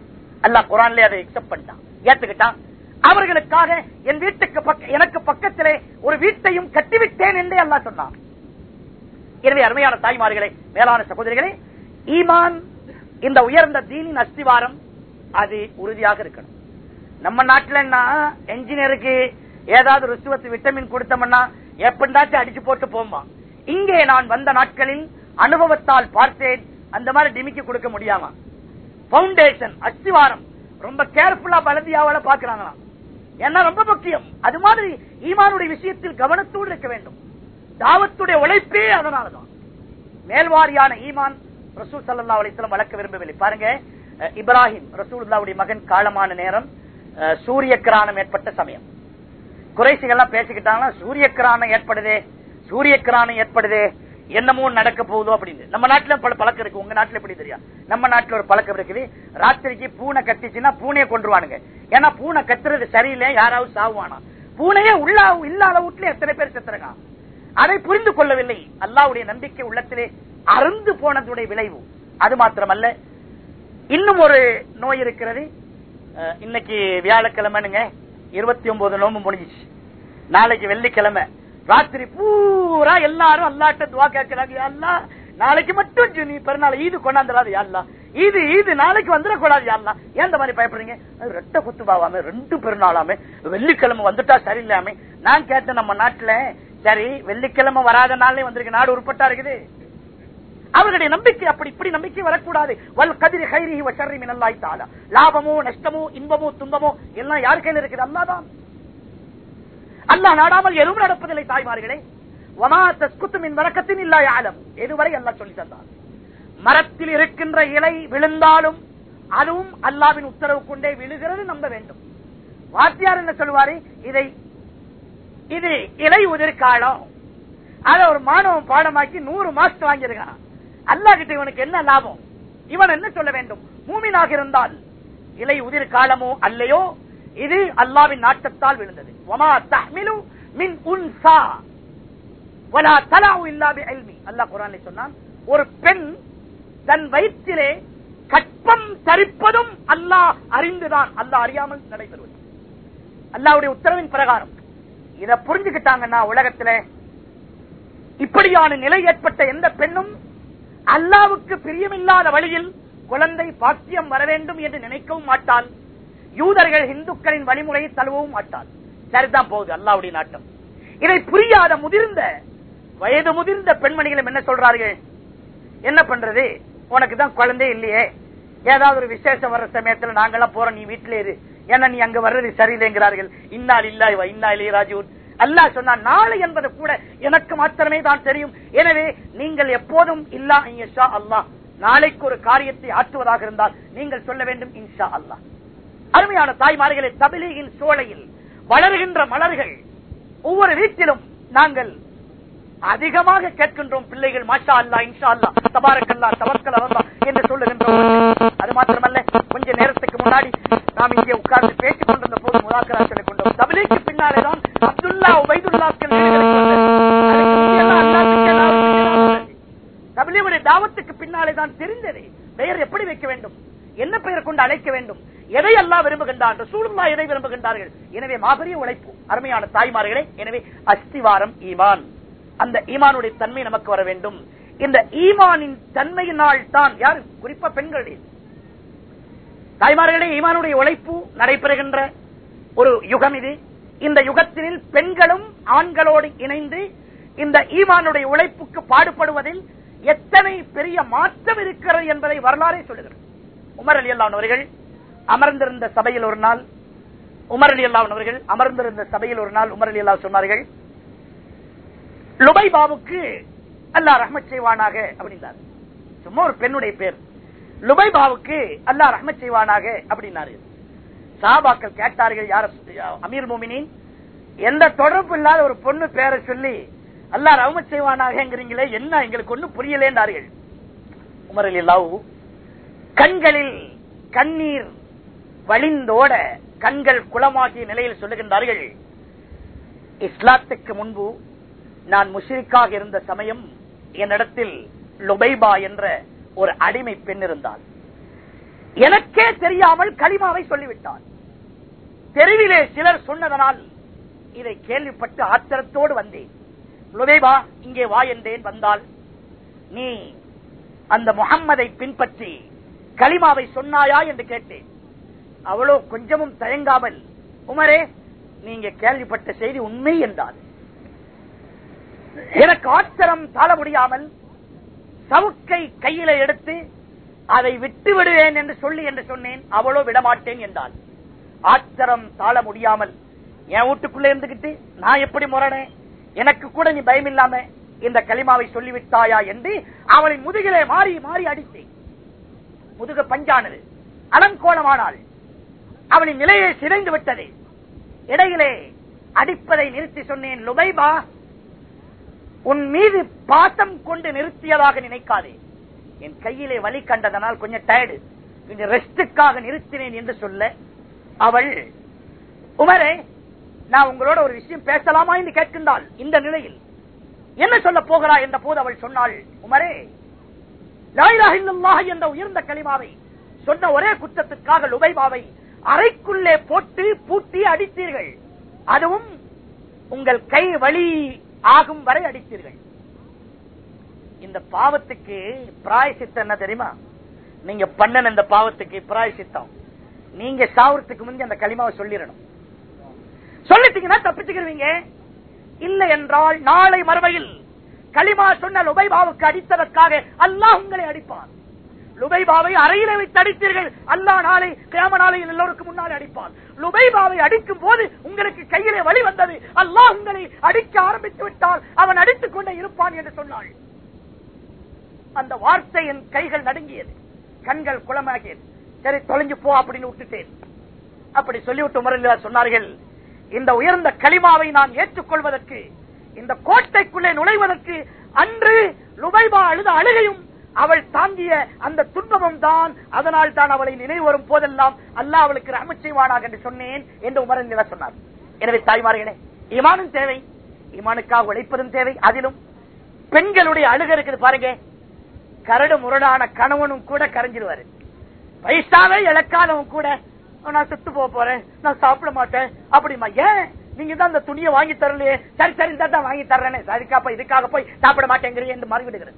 அல்லாஹ் குரான்ல அதை எக்ஸப்ட் பண்ணிட்டான். ஏத்துக்கிட்டான். அவர்களுக்காக என் வீட்டுக்கு பக்க எனக்கு பக்கத்திலே ஒரு வீட்டையும் கட்டிவிட்டேன் என்றே அல்லாஹ் சொன்னான். எனவே அருமையான தாய்மார்களே மேலான சகோதரிகளே ஈமான் இந்த உயர்ந்த தீனின் அஸ்திவாரம் அது உறுதியாக இருக்கணும். நம்ம நாட்டில் என்ன என்ஜினியருக்கு ஏதாவது ருசுவத்து விட்டமின் கொடுத்தோம்னா எப்படிதாச்சும் அடிச்சு போட்டு போமா இங்கே நான் வந்த நாட்களில் அனுபவத்தால் பார்த்தேன். அந்த மாதிரி டிமிக்கி கொடுக்க முடியாம? பவுண்டேஷன் அஸ்திவாரம். ரொம்ப கேர்ஃபுல்லா பலதியாவால பாக்குறாங்களாம் ஏன்னா ரொம்ப முக்கியம். அது மாதிரி ஈமானுடைய விஷயத்தில் கவனத்தோடு இருக்க வேண்டும். தாவத்துடைய உழைப்பே அதனாலதான். மேல்வாரியான ஈமான் ரசூல் சல்லா அலிஸ்லாம் வளர்க்க விரும்பவில்லை. பாருங்க இப்ராஹிம் ரசூல்லாவுடைய மகன் காலமான நேரம் சூரிய கிரானம் ஏற்பட்ட சமயம். குறைசிகள்லாம் பேசிக்கிட்டாங்கன்னா சூரிய கிரானம் ஏற்படுதே சூரிய கிராணம் ஏற்படுதே என்னமோ நடக்க போகுதோ அப்படின்னு. நம்ம நாட்டில பல பழக்கம் இருக்கு. உங்க நாட்டில் எப்படி தெரியும் நம்ம நாட்டில் ஒரு பழக்கம் இருக்குது. ராத்திரிக்கு பூனை கத்திச்சுன்னா பூனையை கொண்டுருவானுங்க ஏன்னா பூனை கத்துறது சரியில்லை யாராவது சாவுவானா? பூனையே உள்ள இல்லாத வீட்டுல எத்தனை பேர் செத்துருக்கான்? அதை புரிந்து கொள்ளவில்லை. அல்லாவுடைய நம்பிக்கை உள்ளத்திலே அருந்து போனதுடைய விளைவு. அது மாத்திரமல்ல. இன்னும் ஒரு நோய் இருக்கிறது. இன்னைக்கு வியாழக்கிழமைனுங்க. இருபத்தி ஒன்பது நோம்பு முடிஞ்சிச்சு. நாளைக்கு வெள்ளிக்கிழமை. ராத்திரி பூரா எல்லாரும் அல்லாட்ட துவா கேட்கிறாங்க அல்லா நாளைக்கு மட்டும் நீ பெருநாள் ஈது கொண்டாந்துடாது யாருலாம் இது இது நாளைக்கு வந்துடக்கூடாது யாருலாம் ஏன் இந்த மாதிரி பயப்படுறீங்க? ரெட்ட குத்துபாவாம ரெண்டு பெருநாளாமே. வெள்ளிக்கிழமை வந்துட்டா சரியில்லாமே. நான் கேட்டேன் நம்ம நாட்டுல சரி வெள்ளிக்கிழமை வராத நாள்லயே வந்திருக்கு நாடு உருப்பட்டா இருக்குது. அவர்களுடைய நம்பிக்கை அப்படி இப்படி நம்பிக்கை வரக்கூடாது. வல் கதிரி கைரி வசரி மினல்லாய் தாலா லாபமோ நஷ்டமோ இன்பமோ துன்பமோ எல்லாம் யார் கையில் இருக்குது? அல்லாதான் அல்லாஹ் நாடாமல் எதுவும் நடப்பதில்லை தாய்மார்களே. வமா தஸ்குத்து மின் இல்லா எதுவரை அல்லாஹ் சொல்லி தந்தான் மரத்தில் இருக்கின்ற இலை விழுந்தாலும் அதுவும் அல்லாவின் உத்தரவு கொண்டே விழுகிறது நம்ப வேண்டும். வாத்தியார் என்ன சொல்லுவாரு? இதை இது இலை உதிர்காலம். அத ஒரு மாணவன் பாடமாக்கி நூறு மாஸ்க் வாங்கியிருக்கான். அல்லாஹ் கிட்ட இவனுக்கு என்ன லாபம்? இவன் என்ன சொல்ல வேண்டும்? மூமினாக இருந்தால் இலை உதிர் காலமோ அல்லையோ? இது அல்லாவின் நாட்டத்தால் விழுந்தது. ஒமா தஹ்மிலு மின் உன்சா. வலா தலாவு அல்லாஹ் குர்ஆனிலே சொன்னான் ஒரு பெண் தன் வயிற்றிலே கற்பம் தரிப்பதும் அல்லாஹ் அறிந்துதான். அல்லாஹ் அறியாமல் நடைபெறுவது. அல்லாவுடைய உத்தரவின் பிரகாரம். இத புரிஞ்சுக்கிட்டாங்கன்னா உலகத்துல இப்படியான நிலை ஏற்பட்ட எந்த பெண்ணும் அல்லாவுக்கு பிரியமில்லாத வழியில் குழந்தை பாக்கியம் வர வேண்டும் என்று நினைக்கவும் மாட்டாள். யூதர்கள் இந்துக்களின் வழிமுறையை தழுவவும் மாட்டாள். சரிதான் போகுது அல்லாவுடைய நாட்டம். இதை புரியாத முதிர்ந்த வயது முதிர்ந்த பெண்மணிகளும் என்ன சொல்றார்கள்? என்ன பண்றது? உனக்கு தான் குழந்தை இல்லையே. ஏதாவது ஒரு விசேஷம் வர்ற சமயத்துல நாங்கெல்லாம் போறோம் நீ வீட்டிலே இரு. ஏன்னா நீ அங்க வர்றது சரியில்லைங்கிறார்கள். இன்னால் இல்லா இன்னா இல்லையே ராஜூன். அல்லாஹ் சொன்னா நாளை என்பது கூட எனக்கு மாத்திரமே தான் தெரியும். எனவே நீங்கள் எப்போதும் இல்லா இன்ஷா அல்லாஹ். நாளைக்கு ஒரு காரியத்தை ஆற்றுவதாக இருந்தால் நீங்கள் சொல்ல வேண்டும் இன்ஷா அல்லாஹ். அருமையான தாய்மார்களை தமிழின் சோலையில் வளர்கின்ற மலர்கள் ஒவ்வொரு வீட்டிலும் நாங்கள் அதிகமாக கேட்கின்றோம் பிள்ளைகள் மாஷா அல்லா இன்ஷா அல்லா தபாரக்கல்லா தவக்கல் அல்லா என்று சொல்லுகின்றோம் அது மாத்திரமல்ல கொஞ்ச நேரத்துக்கு முன்னாடி நாம் இங்கே உட்கார்ந்து பேசிக் கொண்டிருந்த போது முதாக்கரா சொல்லிக் கொண்டோம் தபிலீக்கு பின்னாலே தான் அப்துல்லா உபைதுல்லாக்கள் வீடுகளை கொண்டது. அதுக்கு முந்தியெல்லாம் அல்லாஹ்வுக்கு ஏதாவது பின்னாலே தபிலீவுடைய தாவத்துக்கு பின்னாலே தான் தெரிந்தது பெயர் எப்படி வைக்க வேண்டும் என்ன பெயர் கொண்டு அழைக்க வேண்டும் எதை அல்லாஹ் விரும்புகின்றான் ரசூலுல்லா எதை விரும்புகின்றார்கள் எனவே மாபெரிய உழைப்பு அருமையான தாய்மார்களே எனவே அஸ்திவாரம் ஈமான். அந்த ஈமானுடைய தன்மை நமக்கு வர வேண்டும். இந்த ஈமானின் தன்மையினால் தான் யார்? குறிப்பா பெண்களுடைய தாய்மார்களே ஈமானுடைய உழைப்பு நடைபெறுகின்ற ஒரு யுகம் இது. இந்த யுகத்தினில் பெண்களும் ஆண்களோடு இணைந்து இந்த ஈமானுடைய உழைப்புக்கு பாடுபடுவதில் எத்தனை பெரிய மாற்றம் இருக்கிறது என்பதை வரலாறே சொல்லுகிறது. உமர் அலி அல்லான் அவர்கள் அமர்ந்திருந்த சபையில் ஒரு நாள் உமர் அலி அல்லாவின் அவர்கள் அமர்ந்திருந்த சபையில் ஒரு நாள் உமர் அலி அல்லா சொன்னார்கள் லுபை பாபுக்கு அல்லாஹ் ரஹ்மத் செய்வானாக அப்படின்னார். சும்மா ஒரு பெண்ணுடைய பேர். லுபை பாபுக்கு அல்லாஹ் ரஹ்மத் செய்வானாக அப்படின்னாரு. சாபாக்கள் கேட்டார்கள் யார அமீர் மோமினின் எந்த தொடர்பு இல்லாத ஒரு பொண்ணு பேரை சொல்லி அல்லாஹ் ரஹ்மத் செய்வானாகங்கிறீங்களே என்ன எங்களுக்கு ஒண்ணும் புரியலேன்றார்கள். உமர் அலி அல்லாவு கண்களில் கண்ணீர் வழிந்தோட கண்கள் குளமாகிய நிலையில் சொல்லுகின்றார்கள் இஸ்லாத்துக்கு முன்பு நான் முஷிரிக்காக இருந்த சமயம் என்னிடத்தில் லுபைபா என்ற ஒரு அடிமை பெண் இருந்தாள். எனக்கே தெரியாமல் களிமாவை சொல்லிவிட்டாள். தெருவிலே சிலர் சொன்னதனால் இதை கேள்விப்பட்டு ஆத்திரத்தோடு வந்தேன். லுபைபா இங்கே வா என்றேன் வந்தால் நீ அந்த முகம்மதை பின்பற்றி களிமாவை சொன்னாயா என்று கேட்டேன். அவ்வளோ கொஞ்சமும் தயங்காமல் உமரே நீங்க கேள்விப்பட்ட செய்தி உண்மை என்றார் எனக்கு ஆச்சரம் தாழ முடியாமல் சவுக்கை கையில எடுத்து அதை விட்டு விடுவேன் என்று சொல்லி என்று சொன்னேன் அவளோ விடமாட்டேன் என்றாள் ஆத்திரம் தாழ முடியாமல் என் வீட்டுக்குள்ள இருந்துகிட்டு நான் எப்படி முரணேன்? எனக்கு கூட நீ பயம் இல்லாம இந்த களிமாவை சொல்லிவிட்டாயா என்று அவளை முதுகிலே மாறி மாறி அடித்தேன். முதுக பஞ்சானது அலங்கோலமானாள். அவளின் நிலையை சிதைந்து விட்டது. இடையிலே அடிப்பதை நிறுத்தி சொன்னேன் லுபைபா. உன் மீது பாசம் கொண்டு நிறுத்தியதாக நினைக்காதே. என் கையிலே வலி கண்டதனால் கொஞ்சம் டயர்டு கொஞ்சம் ரெஸ்டுக்காக நிறுத்தினேன் என்று சொல்ல அவள் உமரே நான் உங்களோட ஒரு விஷயம் பேசலாமா? என்று கேட்கின்றாள் இந்த நிலையில். என்ன சொல்ல போகிறா என்ற போது அவள் சொன்னாள் உமரே லாயிலாக என்ற உயர்ந்த களிமாவை சொன்ன ஒரே குற்றத்துக்காக லுபைபாவை அறைக்குள்ளே போட்டு பூட்டி அடித்தீர்கள். அதுவும் உங்கள் கை வழி ஆகும் வரை அடித்தீர்கள். இந்த பாவத்துக்கு பிராயசித்தம் என்ன தெரியுமா? நீங்க பண்ணன இந்த பாவத்துக்கு பிராயசித்தம். நீங்க சாவரத்துக்கு முந்தி அந்த களிமாவை சொல்லிடணும். சொல்லிட்டீங்கன்னா தப்பிச்சுக்கிறீங்க இல்லை என்றால் நாளை மறுமையில் களிமா சொன்ன உபைபாவுக்கு அடித்ததற்காக அல்லாஹ் உங்களை அடிப்பான். லுபைபாவை அறையில வைத்து அடித்தீர்கள். அல்லாஹ் நாளை கிராம நாளையில் எல்லோருக்கும் முன்னால் அடிப்பான். லுபைபாவை அடிக்கும் போது உங்களுக்கு கையிலே வழி வந்தது. அல்லாஹ் உங்களை அடிக்க ஆரம்பித்து விட்டால் அவன் அடித்துக் கொண்டே இருப்பான் என்று சொன்னாள். அந்த வார்த்தை என் கைகள் நடுங்கியது. கண்கள் குளமாகியது. சரி தொலைஞ்சு போ அப்படின்னு விட்டுட்டேன். அப்படி சொல்லிவிட்டு முறையில் சொன்னார்கள் இந்த உயர்ந்த களிமாவை நான் ஏற்றுக்கொள்வதற்கு இந்த கோட்டைக்குள்ளே நுழைவதற்கு அன்று லுபைபா அழுத அழுகையும் அவள் தாங்கிய அந்த துன்பமும் தான் அதனால் தான் அவளை நினைவு வரும் போதெல்லாம் அல்லா அவளுக்கு ரஹமத் செய்வானாக என்று சொன்னேன் என்று உமரன் நில சொன்னார். எனவே தாய்மார்களே இமானும் தேவை இமானுக்காக உழைப்பதும் தேவை. அதிலும் பெண்களுடைய அழுக இருக்குது பாருங்க. கரடு முரடான கணவனும் கூட கரைஞ்சிருவாரு. வயசாவே இழக்காதவன் கூட நான் செத்து போக போறேன் நான் சாப்பிட மாட்டேன் அப்படிமா? ஏன்? நீங்க தான் அந்த துணியை வாங்கி தரலையே. சரி சரி தான் வாங்கி தர்றேன்னு. சரிக்காப்ப இதுக்காக போய் சாப்பிட மாட்டேங்கிறீங்க என்று மாறிவிடுகிறது.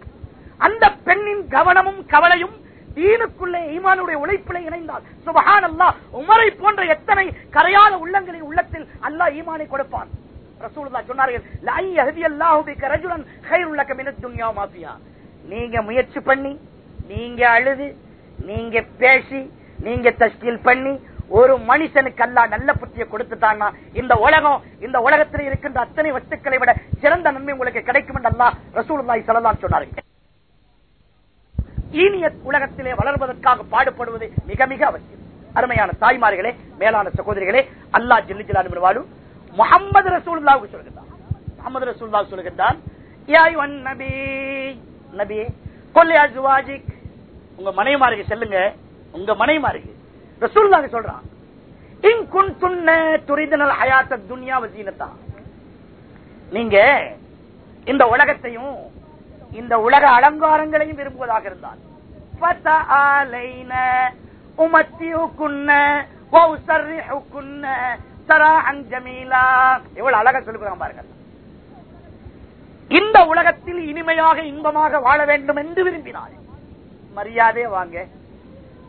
அந்த பெண்ணின் கவனமும் கவலையும் தீனுக்குள்ளே ஈமானுடைய உழைப்பிலே இணைந்தால் சுபஹான் அல்லாஹ் உமரை போன்ற எத்தனை கரையாத உள்ளங்களின் உள்ளத்தில் அல்லாஹ் ஈமானை கொடுப்பான். ரசூலுல்லாஹ் சொன்னார்கள் நீங்க முயற்சி பண்ணி நீங்க அழுது நீங்க பேசி நீங்க தஸ்கீல் பண்ணி ஒரு மனுஷனுக்கு அல்லா நல்ல புத்தியை கொடுத்துட்டான்னா இந்த உலகம் இந்த உலகத்தில் இருக்கின்ற அத்தனை வஸ்துக்களை விட சிறந்த நன்மை உங்களுக்கு கிடைக்கும் என்று அல்லா ரசூலுல்லாஹி சொல்லலாம் சொன்னார்கள். ஈனிய உலகத்திலே வளர்வதற்காக பாடுபடுவது மிக மிக அவசியம். அருமையான தாய்மார்களே மேலான சகோதரிகளே அல்லாஹ் ஜில்லி ஜிலானு முகமது ரசூல்லாவுக்கு சொல்கின்றான். முகமது ரசூல்லா சொல்கின்றான் நபி நபி உங்க மனைவிமாருக்கு செல்லுங்க உங்க மனைவிமாருக்கு. ரசூலுல்லாஹ் சொல்றான் இன் துண்ண துரிதனல் ஹயாத்த துன்யா வசீனத்தான் நீங்க இந்த உலகத்தையும் இந்த உலக அலங்காரங்களையும் விரும்புவதாக இருந்தால் ஜமீலா. எவ்வளவு அழகா சொல்லுகிறான் பாருங்க இந்த உலகத்தில் இனிமையாக இன்பமாக வாழ வேண்டும் என்று விரும்பினார். மரியாதையே வாங்க.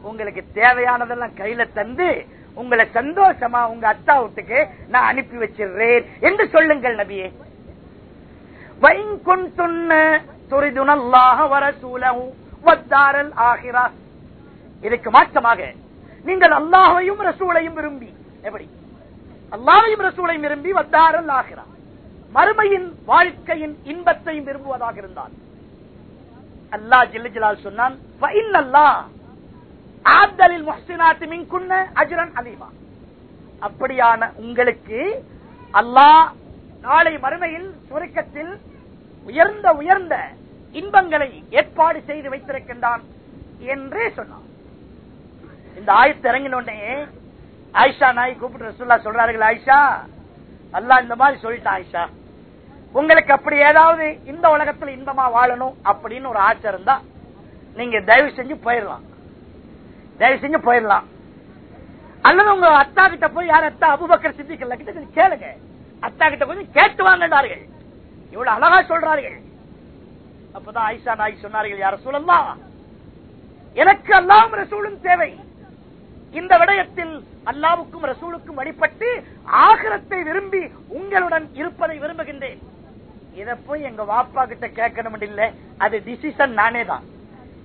உங்களுக்கு தேவையானதெல்லாம் கையில தந்து உங்களை சந்தோஷமா உங்க அத்தா வீட்டுக்கு நான் அனுப்பி வச்சிடுறேன் என்று சொல்லுங்கள் நபியே. வைங்குன்துன்ன துரிதுனல்லாஹ வரசூலஹு வத்தாரல் ஆகிரா இதுக்கு மாற்றமாக நீங்கள் அல்லாஹையும் ரசூலையும் விரும்பி எப்படி? அல்லாஹையும் ரசூலையும் விரும்பி வத்தாரல் ஆகிரா மறுமையின் வாழ்க்கையின் இன்பத்தையும் விரும்புவதாக இருந்தால். அல்லா ஜில்லு ஜிலால் சொன்னான் ஆப்தலில் ஆதலில் முஹ்சினாத்தி மின்குன்ன அஜரன் அலீமா. அப்படியான உங்களுக்கு அல்லாஹ் நாளை மறுமையில் சுருக்கத்தில் உயர்ந்த உயர்ந்த இன்பங்களை ஏற்பாடு செய்து வைத்திருக்கின்றான் என்றே சொன்னான். இந்த ஆயத்து இறங்கினோடனே ஆயிஷா நாய் கூப்பிட்டு ரசூல்லா சொல்றார்கள் ஆயிஷா அல்லா இந்த மாதிரி சொல்லிட்டான் ஆயிஷா. உங்களுக்கு அப்படி ஏதாவது இந்த உலகத்துல இன்பமா வாழணும் அப்படின்னு ஒரு ஆச்சை இருந்தா நீங்க தயவு செஞ்சு போயிடலாம். தயவு செஞ்சு போயிடலாம். அல்லது உங்க அத்தா கிட்ட போய் யார் அத்தா? அபுபக்கர் சித்திக்கல கிட்ட கேளுங்க. அத்தா கிட்ட கொஞ்சம் கேட்டு வாங்கினார்கள் இவ்வளவு அழகா சொல்றார்கள். அப்பதான் ஆயிஷா நாய் சொன்னார்கள் யார சொல்லலாம் எனக்கு அல்லாம் ரசூலும் தேவை. இந்த விடயத்தில் அல்லாவுக்கும் ரசூலுக்கும் வழிபட்டு ஆகரத்தை விரும்பி உங்களுடன் இருப்பதை விரும்புகின்றேன். இதை போய் எங்க வாப்பா கிட்ட கேட்கணும் இல்ல அது டிசிஷன் நானே தான்.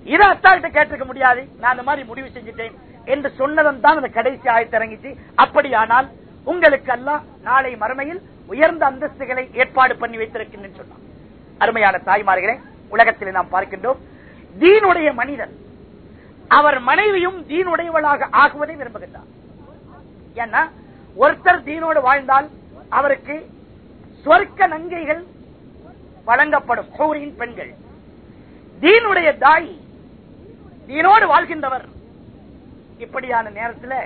இதை அத்தா கிட்ட கேட்டிருக்க முடியாது. நான் அந்த மாதிரி முடிவு செஞ்சுட்டேன் என்று சொன்னதன் தான் அந்த கடைசி ஆயத்திறங்கிச்சு அப்படியானால் உங்களுக்கு அல்ல நாளை மறுமையில் உயர்ந்த அந்தஸ்துகளை ஏற்பாடு பண்ணி வைத்திருக்கின்றேன் சொன்னான். அருமையான தாய்மார்களே உலகத்தில் நாம் பார்க்கின்றோம் தீனுடைய மனிதன் அவர் மனைவியும் தீனுடையவளாக ஆகுவதை விரும்புகின்றார். ஏன்னா ஒருத்தர் தீனோடு வாழ்ந்தால் அவருக்கு சொர்க்க நங்கைகள் வழங்கப்படும் ஹூரின் பெண்கள். தீனுடைய தாய் தீனோடு வாழ்கின்றவர். இப்படியான நேரத்தில்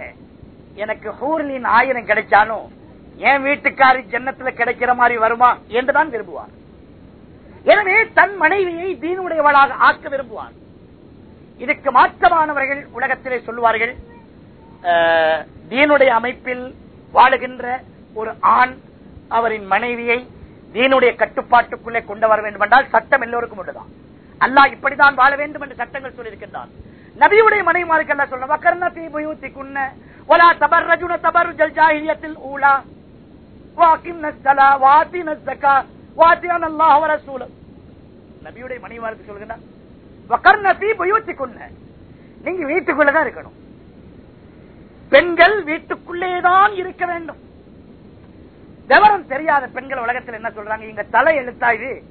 எனக்கு ஹூர்லின் ஆயிரம் கிடைச்சாலும் என் வீட்டுக்காரி ஜன்னத்துல கிடைக்கிற மாதிரி வருமா என்றுதான் விரும்புவார். எனவே தன் மனைவியை தீனுடையவளாக ஆக்க விரும்புவார். இதுக்கு மாற்றமானவர்கள் உலகத்திலே சொல்லுவார்கள் தீனுடைய அமைப்பில் வாழுகின்ற ஒரு ஆண் அவரின் மனைவியை தீனுடைய கட்டுப்பாட்டுக்குள்ளே கொண்டு வர வேண்டும் என்றால் சட்டம் எல்லோருக்கும் உண்டுதான். அல்லாஹ் இப்படிதான் வாழ வேண்டும் என்று சட்டங்கள் சொல்லியிருக்கின்றான். நபியுடைய மனைவிமாருக்கு அல்ல சொல்ல வக்கர்ன தீ குன்ன ஒலா தபர் ரஜுன தபர் ஜல் ஜாஹிலியத்தில் ஊலா. நபியுடைய மனைவிமாருக்கு சொல்லுகிறார் நீங்க வீட்டுக்குள்ளதான் இருக்கணும். பெண்கள் வீட்டுக்குள்ளேதான் இருக்க வேண்டும். விவரம் தெரியாத பெண்கள் உலகத்தில் என்ன சொல்றாங்க? இங்க தலை எழுத்தா இது?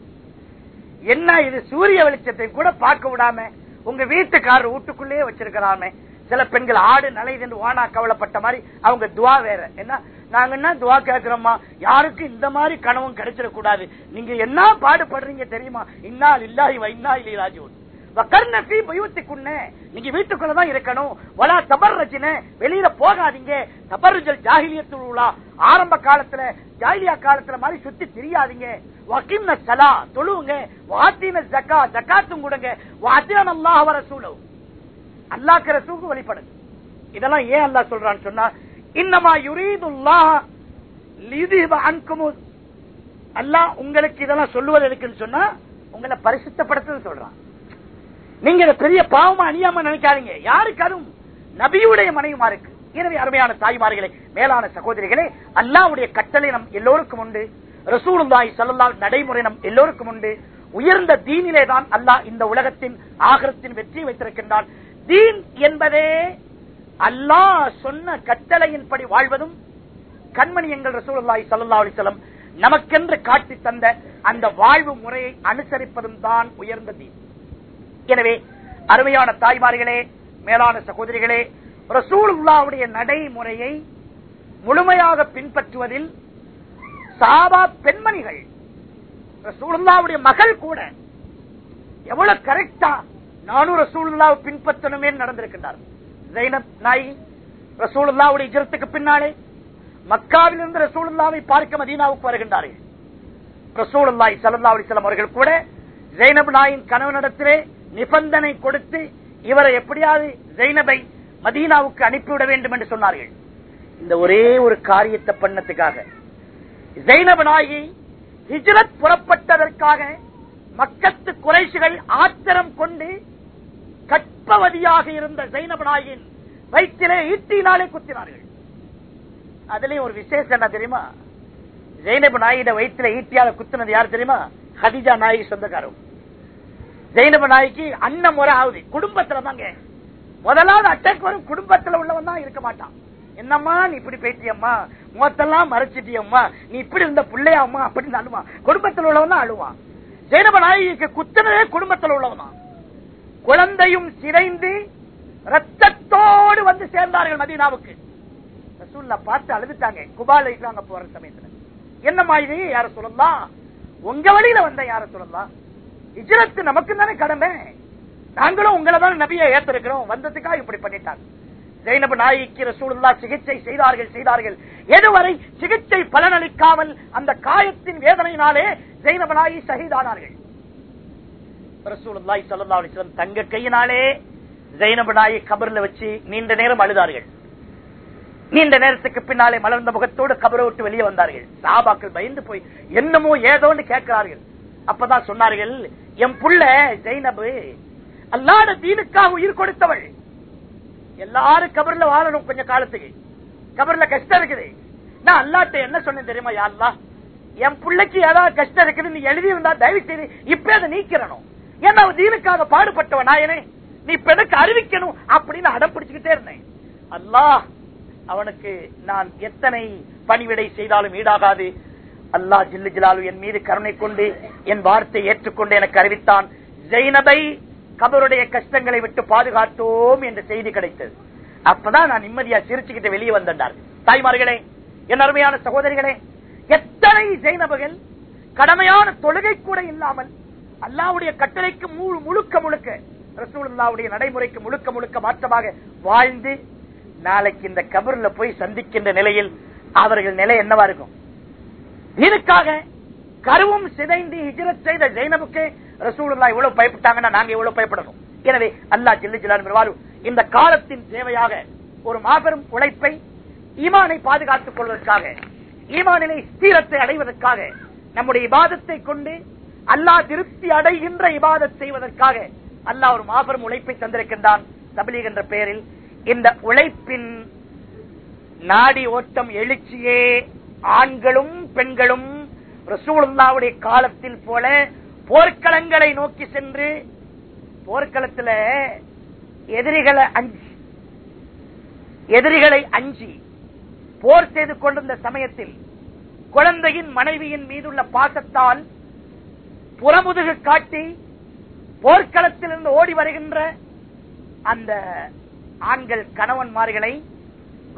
என்ன இது? சூரிய வெளிச்சத்தை கூட பார்க்க விடாம உங்க வீட்டுக்காரர் வீட்டுக்குள்ளேயே வச்சிருக்கிறாமே. சில பெண்கள் ஆடு நலைது என்று வானா கவலைப்பட்ட மாதிரி அவங்க துவா வேற. என்ன? நாங்க என்ன துவா கேட்கிறோமா யாருக்கும் இந்த மாதிரி கனவும் கிடைச்சிடக்கூடாது. நீங்க என்ன பாடுபடுறீங்க தெரியுமா? இன்னால் இல்லாஹி வைனா இல்லை ராஜூன் நீங்க வீட்டுக்குள்ளதான் இருக்கணும். வலா தபர் வெளியில போகாதீங்க. தபருஜல் ஜாகிலியத்துள்ளா ஆரம்ப காலத்துல ஜாகிலியா காலத்துல மாதிரி சுத்தி தெரியாதீங்க. வக்கீம் சலா தொழுவுங்க. வாத்தின ஜக்கா ஜக்காத்தும் கொடுங்க. வாத்தியான் அல்லாஹ் வர சூழவும் அல்லாஹ் ரசூக்கு வழிபடுங்க இதெல்லாம் ஏன் அல்லாஹ் சொல்றான்னு சொன்னா இன்னமா யுரீதுல்லாஹ் லியுதிஹிப உங்களுக்கு இதெல்லாம் சொல்லுவது எதுக்குன்னு சொன்னா உங்களை பரிசுத்தப்படுத்து சொல்றான். நீங்க பெரிய பாவமா அணியாம நினைக்காதீங்க. யாருக்காரும் நபியுடைய மனைவிமா இருக்கு எனவே அருமையான தாய்மார்களே மேலான சகோதரிகளே அல்லாவுடைய கட்டளை நம் எல்லோருக்கும் உண்டு. ரசூலுல்லாஹி சொல்லலால் நடைமுறை நம் எல்லோருக்கும் உண்டு. உயர்ந்த தீனிலே தான் அல்லாஹ் இந்த உலகத்தின் ஆகரத்தின் வெற்றி வைத்திருக்கின்றான். தீன் என்பதே அல்லாஹ் சொன்ன கட்டளையின்படி வாழ்வதும் கண்மணி எங்கள் ரசூலாய் சல்லா அலிசலம் நமக்கென்று காட்டி தந்த அந்த வாழ்வு முறையை அனுசரிப்பதும் தான் உயர்ந்த தீன். எனவே அருமையான தாய்மார்களே மேலான சகோதரிகளே ரசூலுல்லாவுடைய நடைமுறையை முழுமையாக பின்பற்றுவதில் சாபா பெண்மணிகள் ரசூலுல்லாவுடைய மகள் கூட எவ்வளவு கரெக்டா நானும் ரசூலுல்லாவை பின்பற்றணுமே நடந்திருக்கின்றார். ஜைனப் நாயகி ரசூலுல்லாவுடைய இஜரத்துக்கு பின்னாலே மக்காவில் இருந்து ரசூலுல்லாவை பார்க்க மதீனாவுக்கு வருகின்றார்கள். ரசூலுல்லாய் சல்லா அலிஸ்லாம் அவர்கள் கூட ஜெய்னப் நாயின் கனவு நடத்திலே நிபந்தனை கொடுத்து இவரை எப்படியாவது ஜெய்னபை மதீனாவுக்கு அனுப்பிவிட வேண்டும் என்று சொன்னார்கள். இந்த ஒரே ஒரு காரியத்தை பண்ணத்துக்காக ஜெய்னப் நாயகி ஹிஜ்ரத் புறப்பட்டதற்காக மக்கத்து குறைசுகள் ஆத்திரம் கொண்டு கற்பவதியாக இருந்த ஜெய்னப் வயிற்றிலே ஈட்டினாலே குத்தினார்கள். அதுலயும் ஒரு விசேஷம் என்ன தெரியுமா? ஜெயினபு நாயிட வயிற்றுல ஈட்டியால குத்துனது யார் தெரியுமா? ஹதிஜா நாயகி சொந்தக்காரம் ஜெயினபு நாய்க்கு அண்ணன் முறை ஆகுது. குடும்பத்துல தாங்க. முதலாவது அட்டாக் வரும். குடும்பத்துல உள்ளவன் தான் இருக்க மாட்டான். என்னம்மா நீ இப்படி பேசியம்மா? முகத்தெல்லாம் மறைச்சிட்டியம்மா? நீ இப்படி இருந்த பிள்ளையாம்மா? அப்படின்னு அழுவான் குடும்பத்தில் உள்ளவன் தான் அழுவான். ஜெயினப நாயகிக்கு குத்துனதே குடும்பத்தில் உள்ளவன் தான் குழந்தையும் சிதைந்து ரத்தத்தோடு வந்தார்கள் மதீனாவுக்கு. ரசூல்லா பார்த்து அழுதுட்டாங்க. குபால இருக்காங்க போற சமயத்துல. என்னம்மா இது யார சொல்லலாம் உங்க வழியில வந்த யார சொல்லலாம் இஜரத்து நமக்கு தானே கடமை. நாங்களும் உங்களை தான் நபியை ஏத்திருக்கிறோம். வந்ததுக்காக இப்படி பண்ணிட்டாங்க. ஜெயினபு நாய்க்கு ரசூலுல்லா சிகிச்சை செய்தார்கள் செய்தார்கள். எதுவரை சிகிச்சை பலனளிக்காமல் அந்த காயத்தின் வேதனையினாலே ஜெயினபு நாயி சகிதானார்கள் ரசூலுல்லாய் சல்லா அலிஸ்லம் தங்க கையினாலே ஜெயினபு கபர்ல வச்சு நீண்ட நேரம் அழுதார்கள். நீண்ட நேரத்துக்கு பின்னாலே மலர்ந்த முகத்தோடு கபரை விட்டு வெளியே வந்தார்கள். சாபாக்கள் பயந்து போய் என்னமோ ஏதோன்னு கேட்கிறார்கள். அப்பதான் சொன்னார்கள் என் புள்ள ஜெயினபு அல்லாத தீனுக்காக உயிர் கொடுத்தவள். எல்லாரும் கபர்ல வாழணும் கொஞ்ச காலத்துக்கு. கபர்ல கஷ்டம் இருக்குது. நான் அல்லாட்ட என்ன சொன்னேன் தெரியுமா யாருலா என் பிள்ளைக்கு ஏதாவது கஷ்டம் இருக்குதுன்னு எழுதி இருந்தா தயவு செய்து இப்ப அதை நீக்கிறனும் ஏன்னா தீனுக்காக பாடுபட்டவன் நாயனே நீ இப்ப எனக்கு அறிவிக்கணும் அப்படின்னு அடம் பிடிச்சுக்கிட்டே இருந்தேன். அல்லாஹ் அவனுக்கு நான் எத்தனை பணிவிடை செய்தாலும் ஈடாகாது. அல்லா ஜில்லு ஜிலாலு என் மீது கருணை கொண்டு என் வார்த்தை ஏற்றுக்கொண்டு எனக்கு அறிவித்தான். ஜெயினபை கபருடைய கஷ்டங்களை விட்டு பாதுகாத்தோம் என்ற செய்தி கிடைத்தது. அப்பதான் நான் நிம்மதியா சிரிச்சுக்கிட்டு வெளியே வந்தார் தாய்மார்களே என் அருமையான சகோதரிகளே எத்தனை ஜெயினபர்கள் கடமையான தொழுகை கூட இல்லாமல் அல்லாவுடைய கட்டளைக்கு முழு- முழுக்க முழுக்க ரசூலுல்லாவுடைய நடைமுறைக்கு முழுக்க முழுக்க மாற்றமாக வாழ்ந்து நாளைக்கு இந்த கபர்ல போய் சந்திக்கின்ற நிலையில் அவர்கள் நிலை என்னவா இருக்கும்? இதுக்காக கருவும் சிதைந்து ஹிஜரத் செய்த ஜெயினபுக்கு ரசூலுல்லா இவ்வளவு பயப்பட்டாங்கன்னா நாங்க எவ்வளவு பயப்படணும். எனவே அல்லாஹ் ஜில்லு ஜிலான் இந்த காலத்தின் தேவையாக ஒரு மாபெரும் உழைப்பை ஈமானை பாதுகாத்துக் கொள்வதற்காக இமானிலை ஸ்தீரத்தை அடைவதற்காக நம்முடைய இபாதத்தை கொண்டு அல்லாஹ் திருப்தி அடைகின்ற இபாதத் செய்வதற்காக அல்லாஹ் ஒரு மாபெரும் உழைப்பை தந்திருக்கின்றான் தபிலீக் என்ற பெயரில். இந்த உழைப்பின் நாடி ஓட்டம் எழுச்சியே ஆண்களும் பெண்களும் ரசூலுல்லாவுடைய காலத்தில் போல போர்க்களங்களை நோக்கி சென்று போர்க்களத்துல எதிரிகளை அஞ்சி எதிரிகளை அஞ்சி போர் செய்து கொண்டிருந்த சமயத்தில் குழந்தையின் மனைவியின் மீதுள்ள பாசத்தால் புறமுதுகு காட்டி போர்க்களத்திலிருந்து ஓடி வருகின்ற அந்த ஆண்கள் கணவன்மார்களை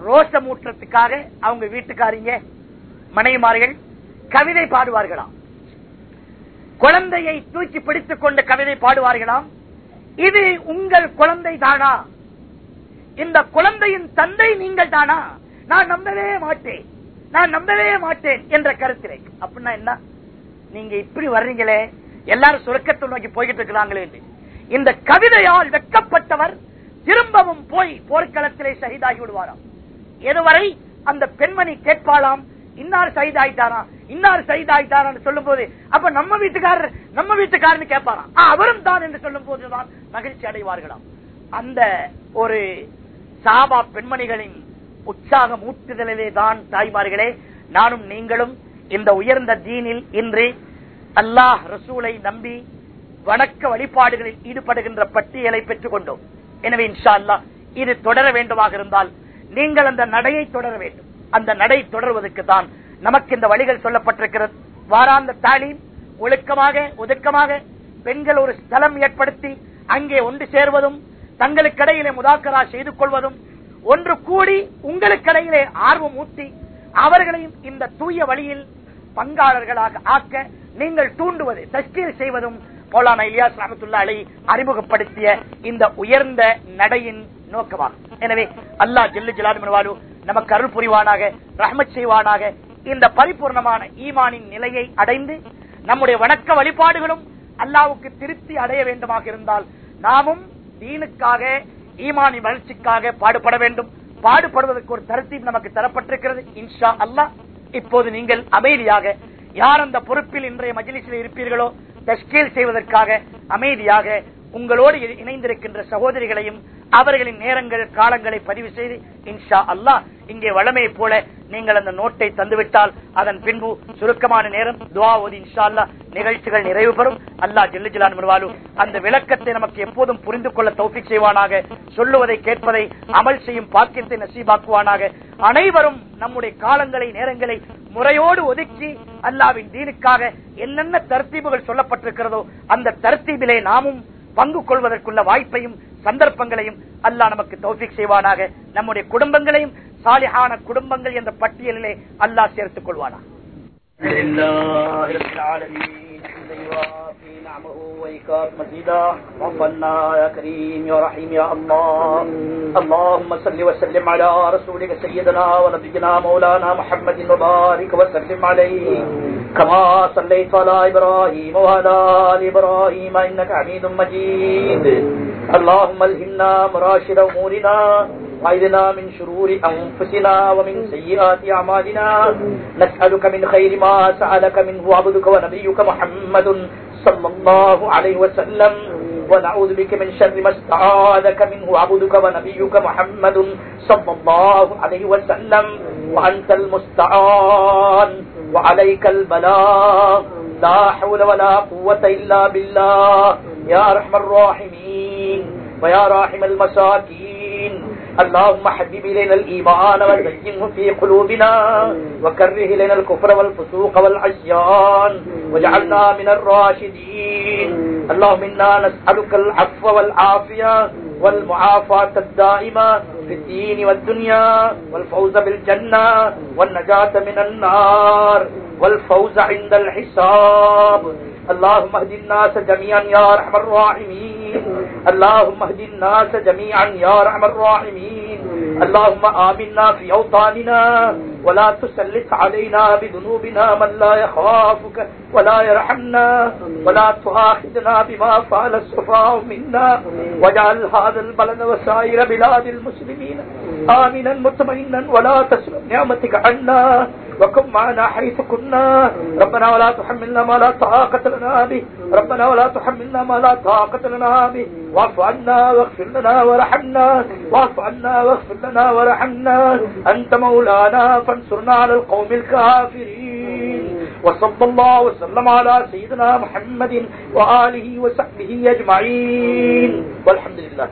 ரோஷமூற்றத்துக்காக அவங்க வீட்டுக்காரிங்க மனைவிமார்கள் கவிதை பாடுவார்களாம். குழந்தையை தூக்கி பிடித்துக் கொண்டு கவிதை பாடுவார்களாம். இது உங்கள் குழந்தை தானா? இந்த குழந்தையின் தந்தை நீங்கள் தானா? நான் நம்பவே மாட்டேன். நான் நம்பவே மாட்டேன் என்ற கருத்திலே. அப்படின்னா என்ன? நீங்க இப்படி வர்றீங்களே எல்லாரும் சுரக்கத்தை நோக்கி போய்கிட்டு இருக்கிறாங்களே என்று. இந்த கவிதையால் வெட்கப்பட்டவர் திரும்பவும் போய் போர்க்களத்திலே சகிதாகி விடுவாராம். எதுவரை அந்த பெண்மணி கேட்பாளாம் இன்னார் சைதாயிட்டாரா இன்னார் சைதாயிட்டாரான்னு சொல்லும் போது அப்ப நம்ம வீட்டுக்காரர் நம்ம வீட்டுக்காரன்னு கேட்பாராம். அவரும் தான் என்று சொல்லும் போதுதான் மகிழ்ச்சி அடைவார்களாம். அந்த ஒரு சாபா பெண்மணிகளின் உற்சாகம் ஊட்டுதலிலே தான் தாய்மார்களே நானும் நீங்களும் இந்த உயர்ந்த தீனில் இன்று அல்லாஹ் ரசூலை நம்பி வணக்க வழிபாடுகளில் ஈடுபடுகின்ற பட்டியலை பெற்றுக் கொண்டோம். எனவே இன்ஷா அல்லாஹ் இது தொடர வேண்டுமாக இருந்தால் நீங்கள் அந்த நடையை தொடர வேண்டும். அந்த நடை தொடர்வதற்கு தான் நமக்கு இந்த வழிகள் சொல்லப்பட்டிருக்கிறது. வாராந்த தாலீம் ஒழுக்கமாக ஒதுக்கமாக பெண்கள் ஒரு ஸ்தலம் ஏற்படுத்தி அங்கே ஒன்று சேர்வதும் தங்களுக்கிடையிலே முதாக்கரா செய்து கொள்வதும் ஒன்று கூடி உங்களுக்கிடையிலே ஆர்வம் ஊட்டி அவர்களையும் இந்த தூய வழியில் பங்காளர்களாக ஆக்க நீங்கள் தூண்டுவது தஸ்கீல் செய்வதும் மௌலானா இலியாஸ் ரஹமத்துல்லா அலை அறிமுகப்படுத்திய இந்த உயர்ந்த நடையின் நோக்கமாகும். எனவே அல்லா ஜெல்லு ஜலாலு நமக்கு அருள் புரிவானாக ரஹமத் செய்வானாக இந்த பரிபூர்ணமான ஈமானின் நிலையை அடைந்து நம்முடைய வணக்க வழிபாடுகளும் அல்லாவுக்கு திருப்தி அடைய வேண்டுமாக இருந்தால் நாமும் தீனுக்காக ஈமானின் வளர்ச்சிக்காக பாடுபட வேண்டும். பாடுபடுவதற்கு ஒரு தரத்தீப் நமக்கு தரப்பட்டிருக்கிறது. இன்ஷா அல்லாஹ் இப்போது நீங்கள் அமைதியாக யார் அந்த பொறுப்பில் இன்றைய மஜிலிசில் இருப்பீர்களோ தஷ்கீல் செய்வதற்காக அமைதியாக உங்களோடு இணைந்திருக்கின்ற சகோதரிகளையும் அவர்களின் நேரங்கள் காலங்களை பதிவு செய்து இன்ஷா அல்லாஹ் இங்கே வளமையை போல நீங்கள் அந்த நோட்டை தந்துவிட்டால் அதன் பின்பு சுருக்கமான நேரம் துவா ஓதி இன்ஷா அல்லா நிகழ்ச்சிகள் நிறைவு பெறும். அல்லா ஜில்லுஜிலான் வருவாலும் அந்த விளக்கத்தை நமக்கு எப்போதும் புரிந்து கொள்ள தௌஃபிக் செய்வானாக சொல்லுவதை கேட்பதை அமல் செய்யும் பாக்கியத்தை நசீபாக்குவானாக. அனைவரும் நம்முடைய காலங்களை நேரங்களை முறையோடு ஒதுக்கி அல்லாவின் தீனுக்காக என்னென்ன தர்த்தீபுகள் சொல்லப்பட்டிருக்கிறதோ அந்த தர்த்தீபிலே நாமும் பங்கு கொள்வதற்குள்ள வாய்ப்பையும் சந்தர்ப்பங்களையும் அல்லாஹ் நமக்கு தௌஃபிக் செய்வானாக. நம்முடைய குடும்பங்களையும் சாலிஹான குடும்பங்கள் என்ற பட்டியலிலே அல்லாஹ் சேர்த்துக் கொள்வானா نعمه وإكاف مزيدا وفنا يا كريم يا رحيم يا الله. اللهم صل وسلم على رسولك سيدنا ونبينا مولانا محمد وبارك وسلم عليه. كما صليت على إبراهيم وعلى آل إبراهيم إنك حميد مجيد. اللهم الهمنا مراشد أمورنا وعيدنا من شرور أنفسنا ومن سيئات أعمالنا. نسألك من خير ما سألك منه عبدك ونبيك محمد صلى الله عليه وسلم. ونعوذ بك من شر ما استعاذك منه. عبدك ونبيك محمد صلى الله عليه وسلم. وأنت المستعان. وعليك البلاغ. لا حول ولا قوة إلا بالله. يا أرحم الراحمين. ويا راحم المساكين. اللهم حبب إلينا الإيمان وزينه في قلوبنا وكره إلينا الكفر والفسوق والعصيان واجعلنا من الراشدين. اللهم إنا نسألك العفو والعافية والمعافاة الدائمة في الدين والدنيا والفوز بالجنة والنجاة من النار والفوز عند الحساب. اللهم اهد الناس جميعا يا ارحم الراحمين. اللهم اهد الناس جميعا يا ارحم الراحمين. اللهم آمنا في أوطاننا ولا تسلط علينا بذنوبنا من لا يخافك ولا يرحمنا ولا تؤاخذنا بما فعل السفهاء منا. واجعل هذا البلد وسائر بلاد المسلمين آمنا مطمئنا ولا تسلم نعمتك عنا. وكن معنا حيث كنا. ربنا ولا تحملنا ما لا طاقة لنا به. ربنا ولا تحملنا ما لا طاقة لنا به. واعف عنا واغفر لنا وارحمنا. واعف عنا واغفر لنا وارحمنا. أنت مولانا فانصرنا على القوم الكافرين. وصلى الله وسلم على سيدنا محمد وآله وصحبه أجمعين. والحمد لله.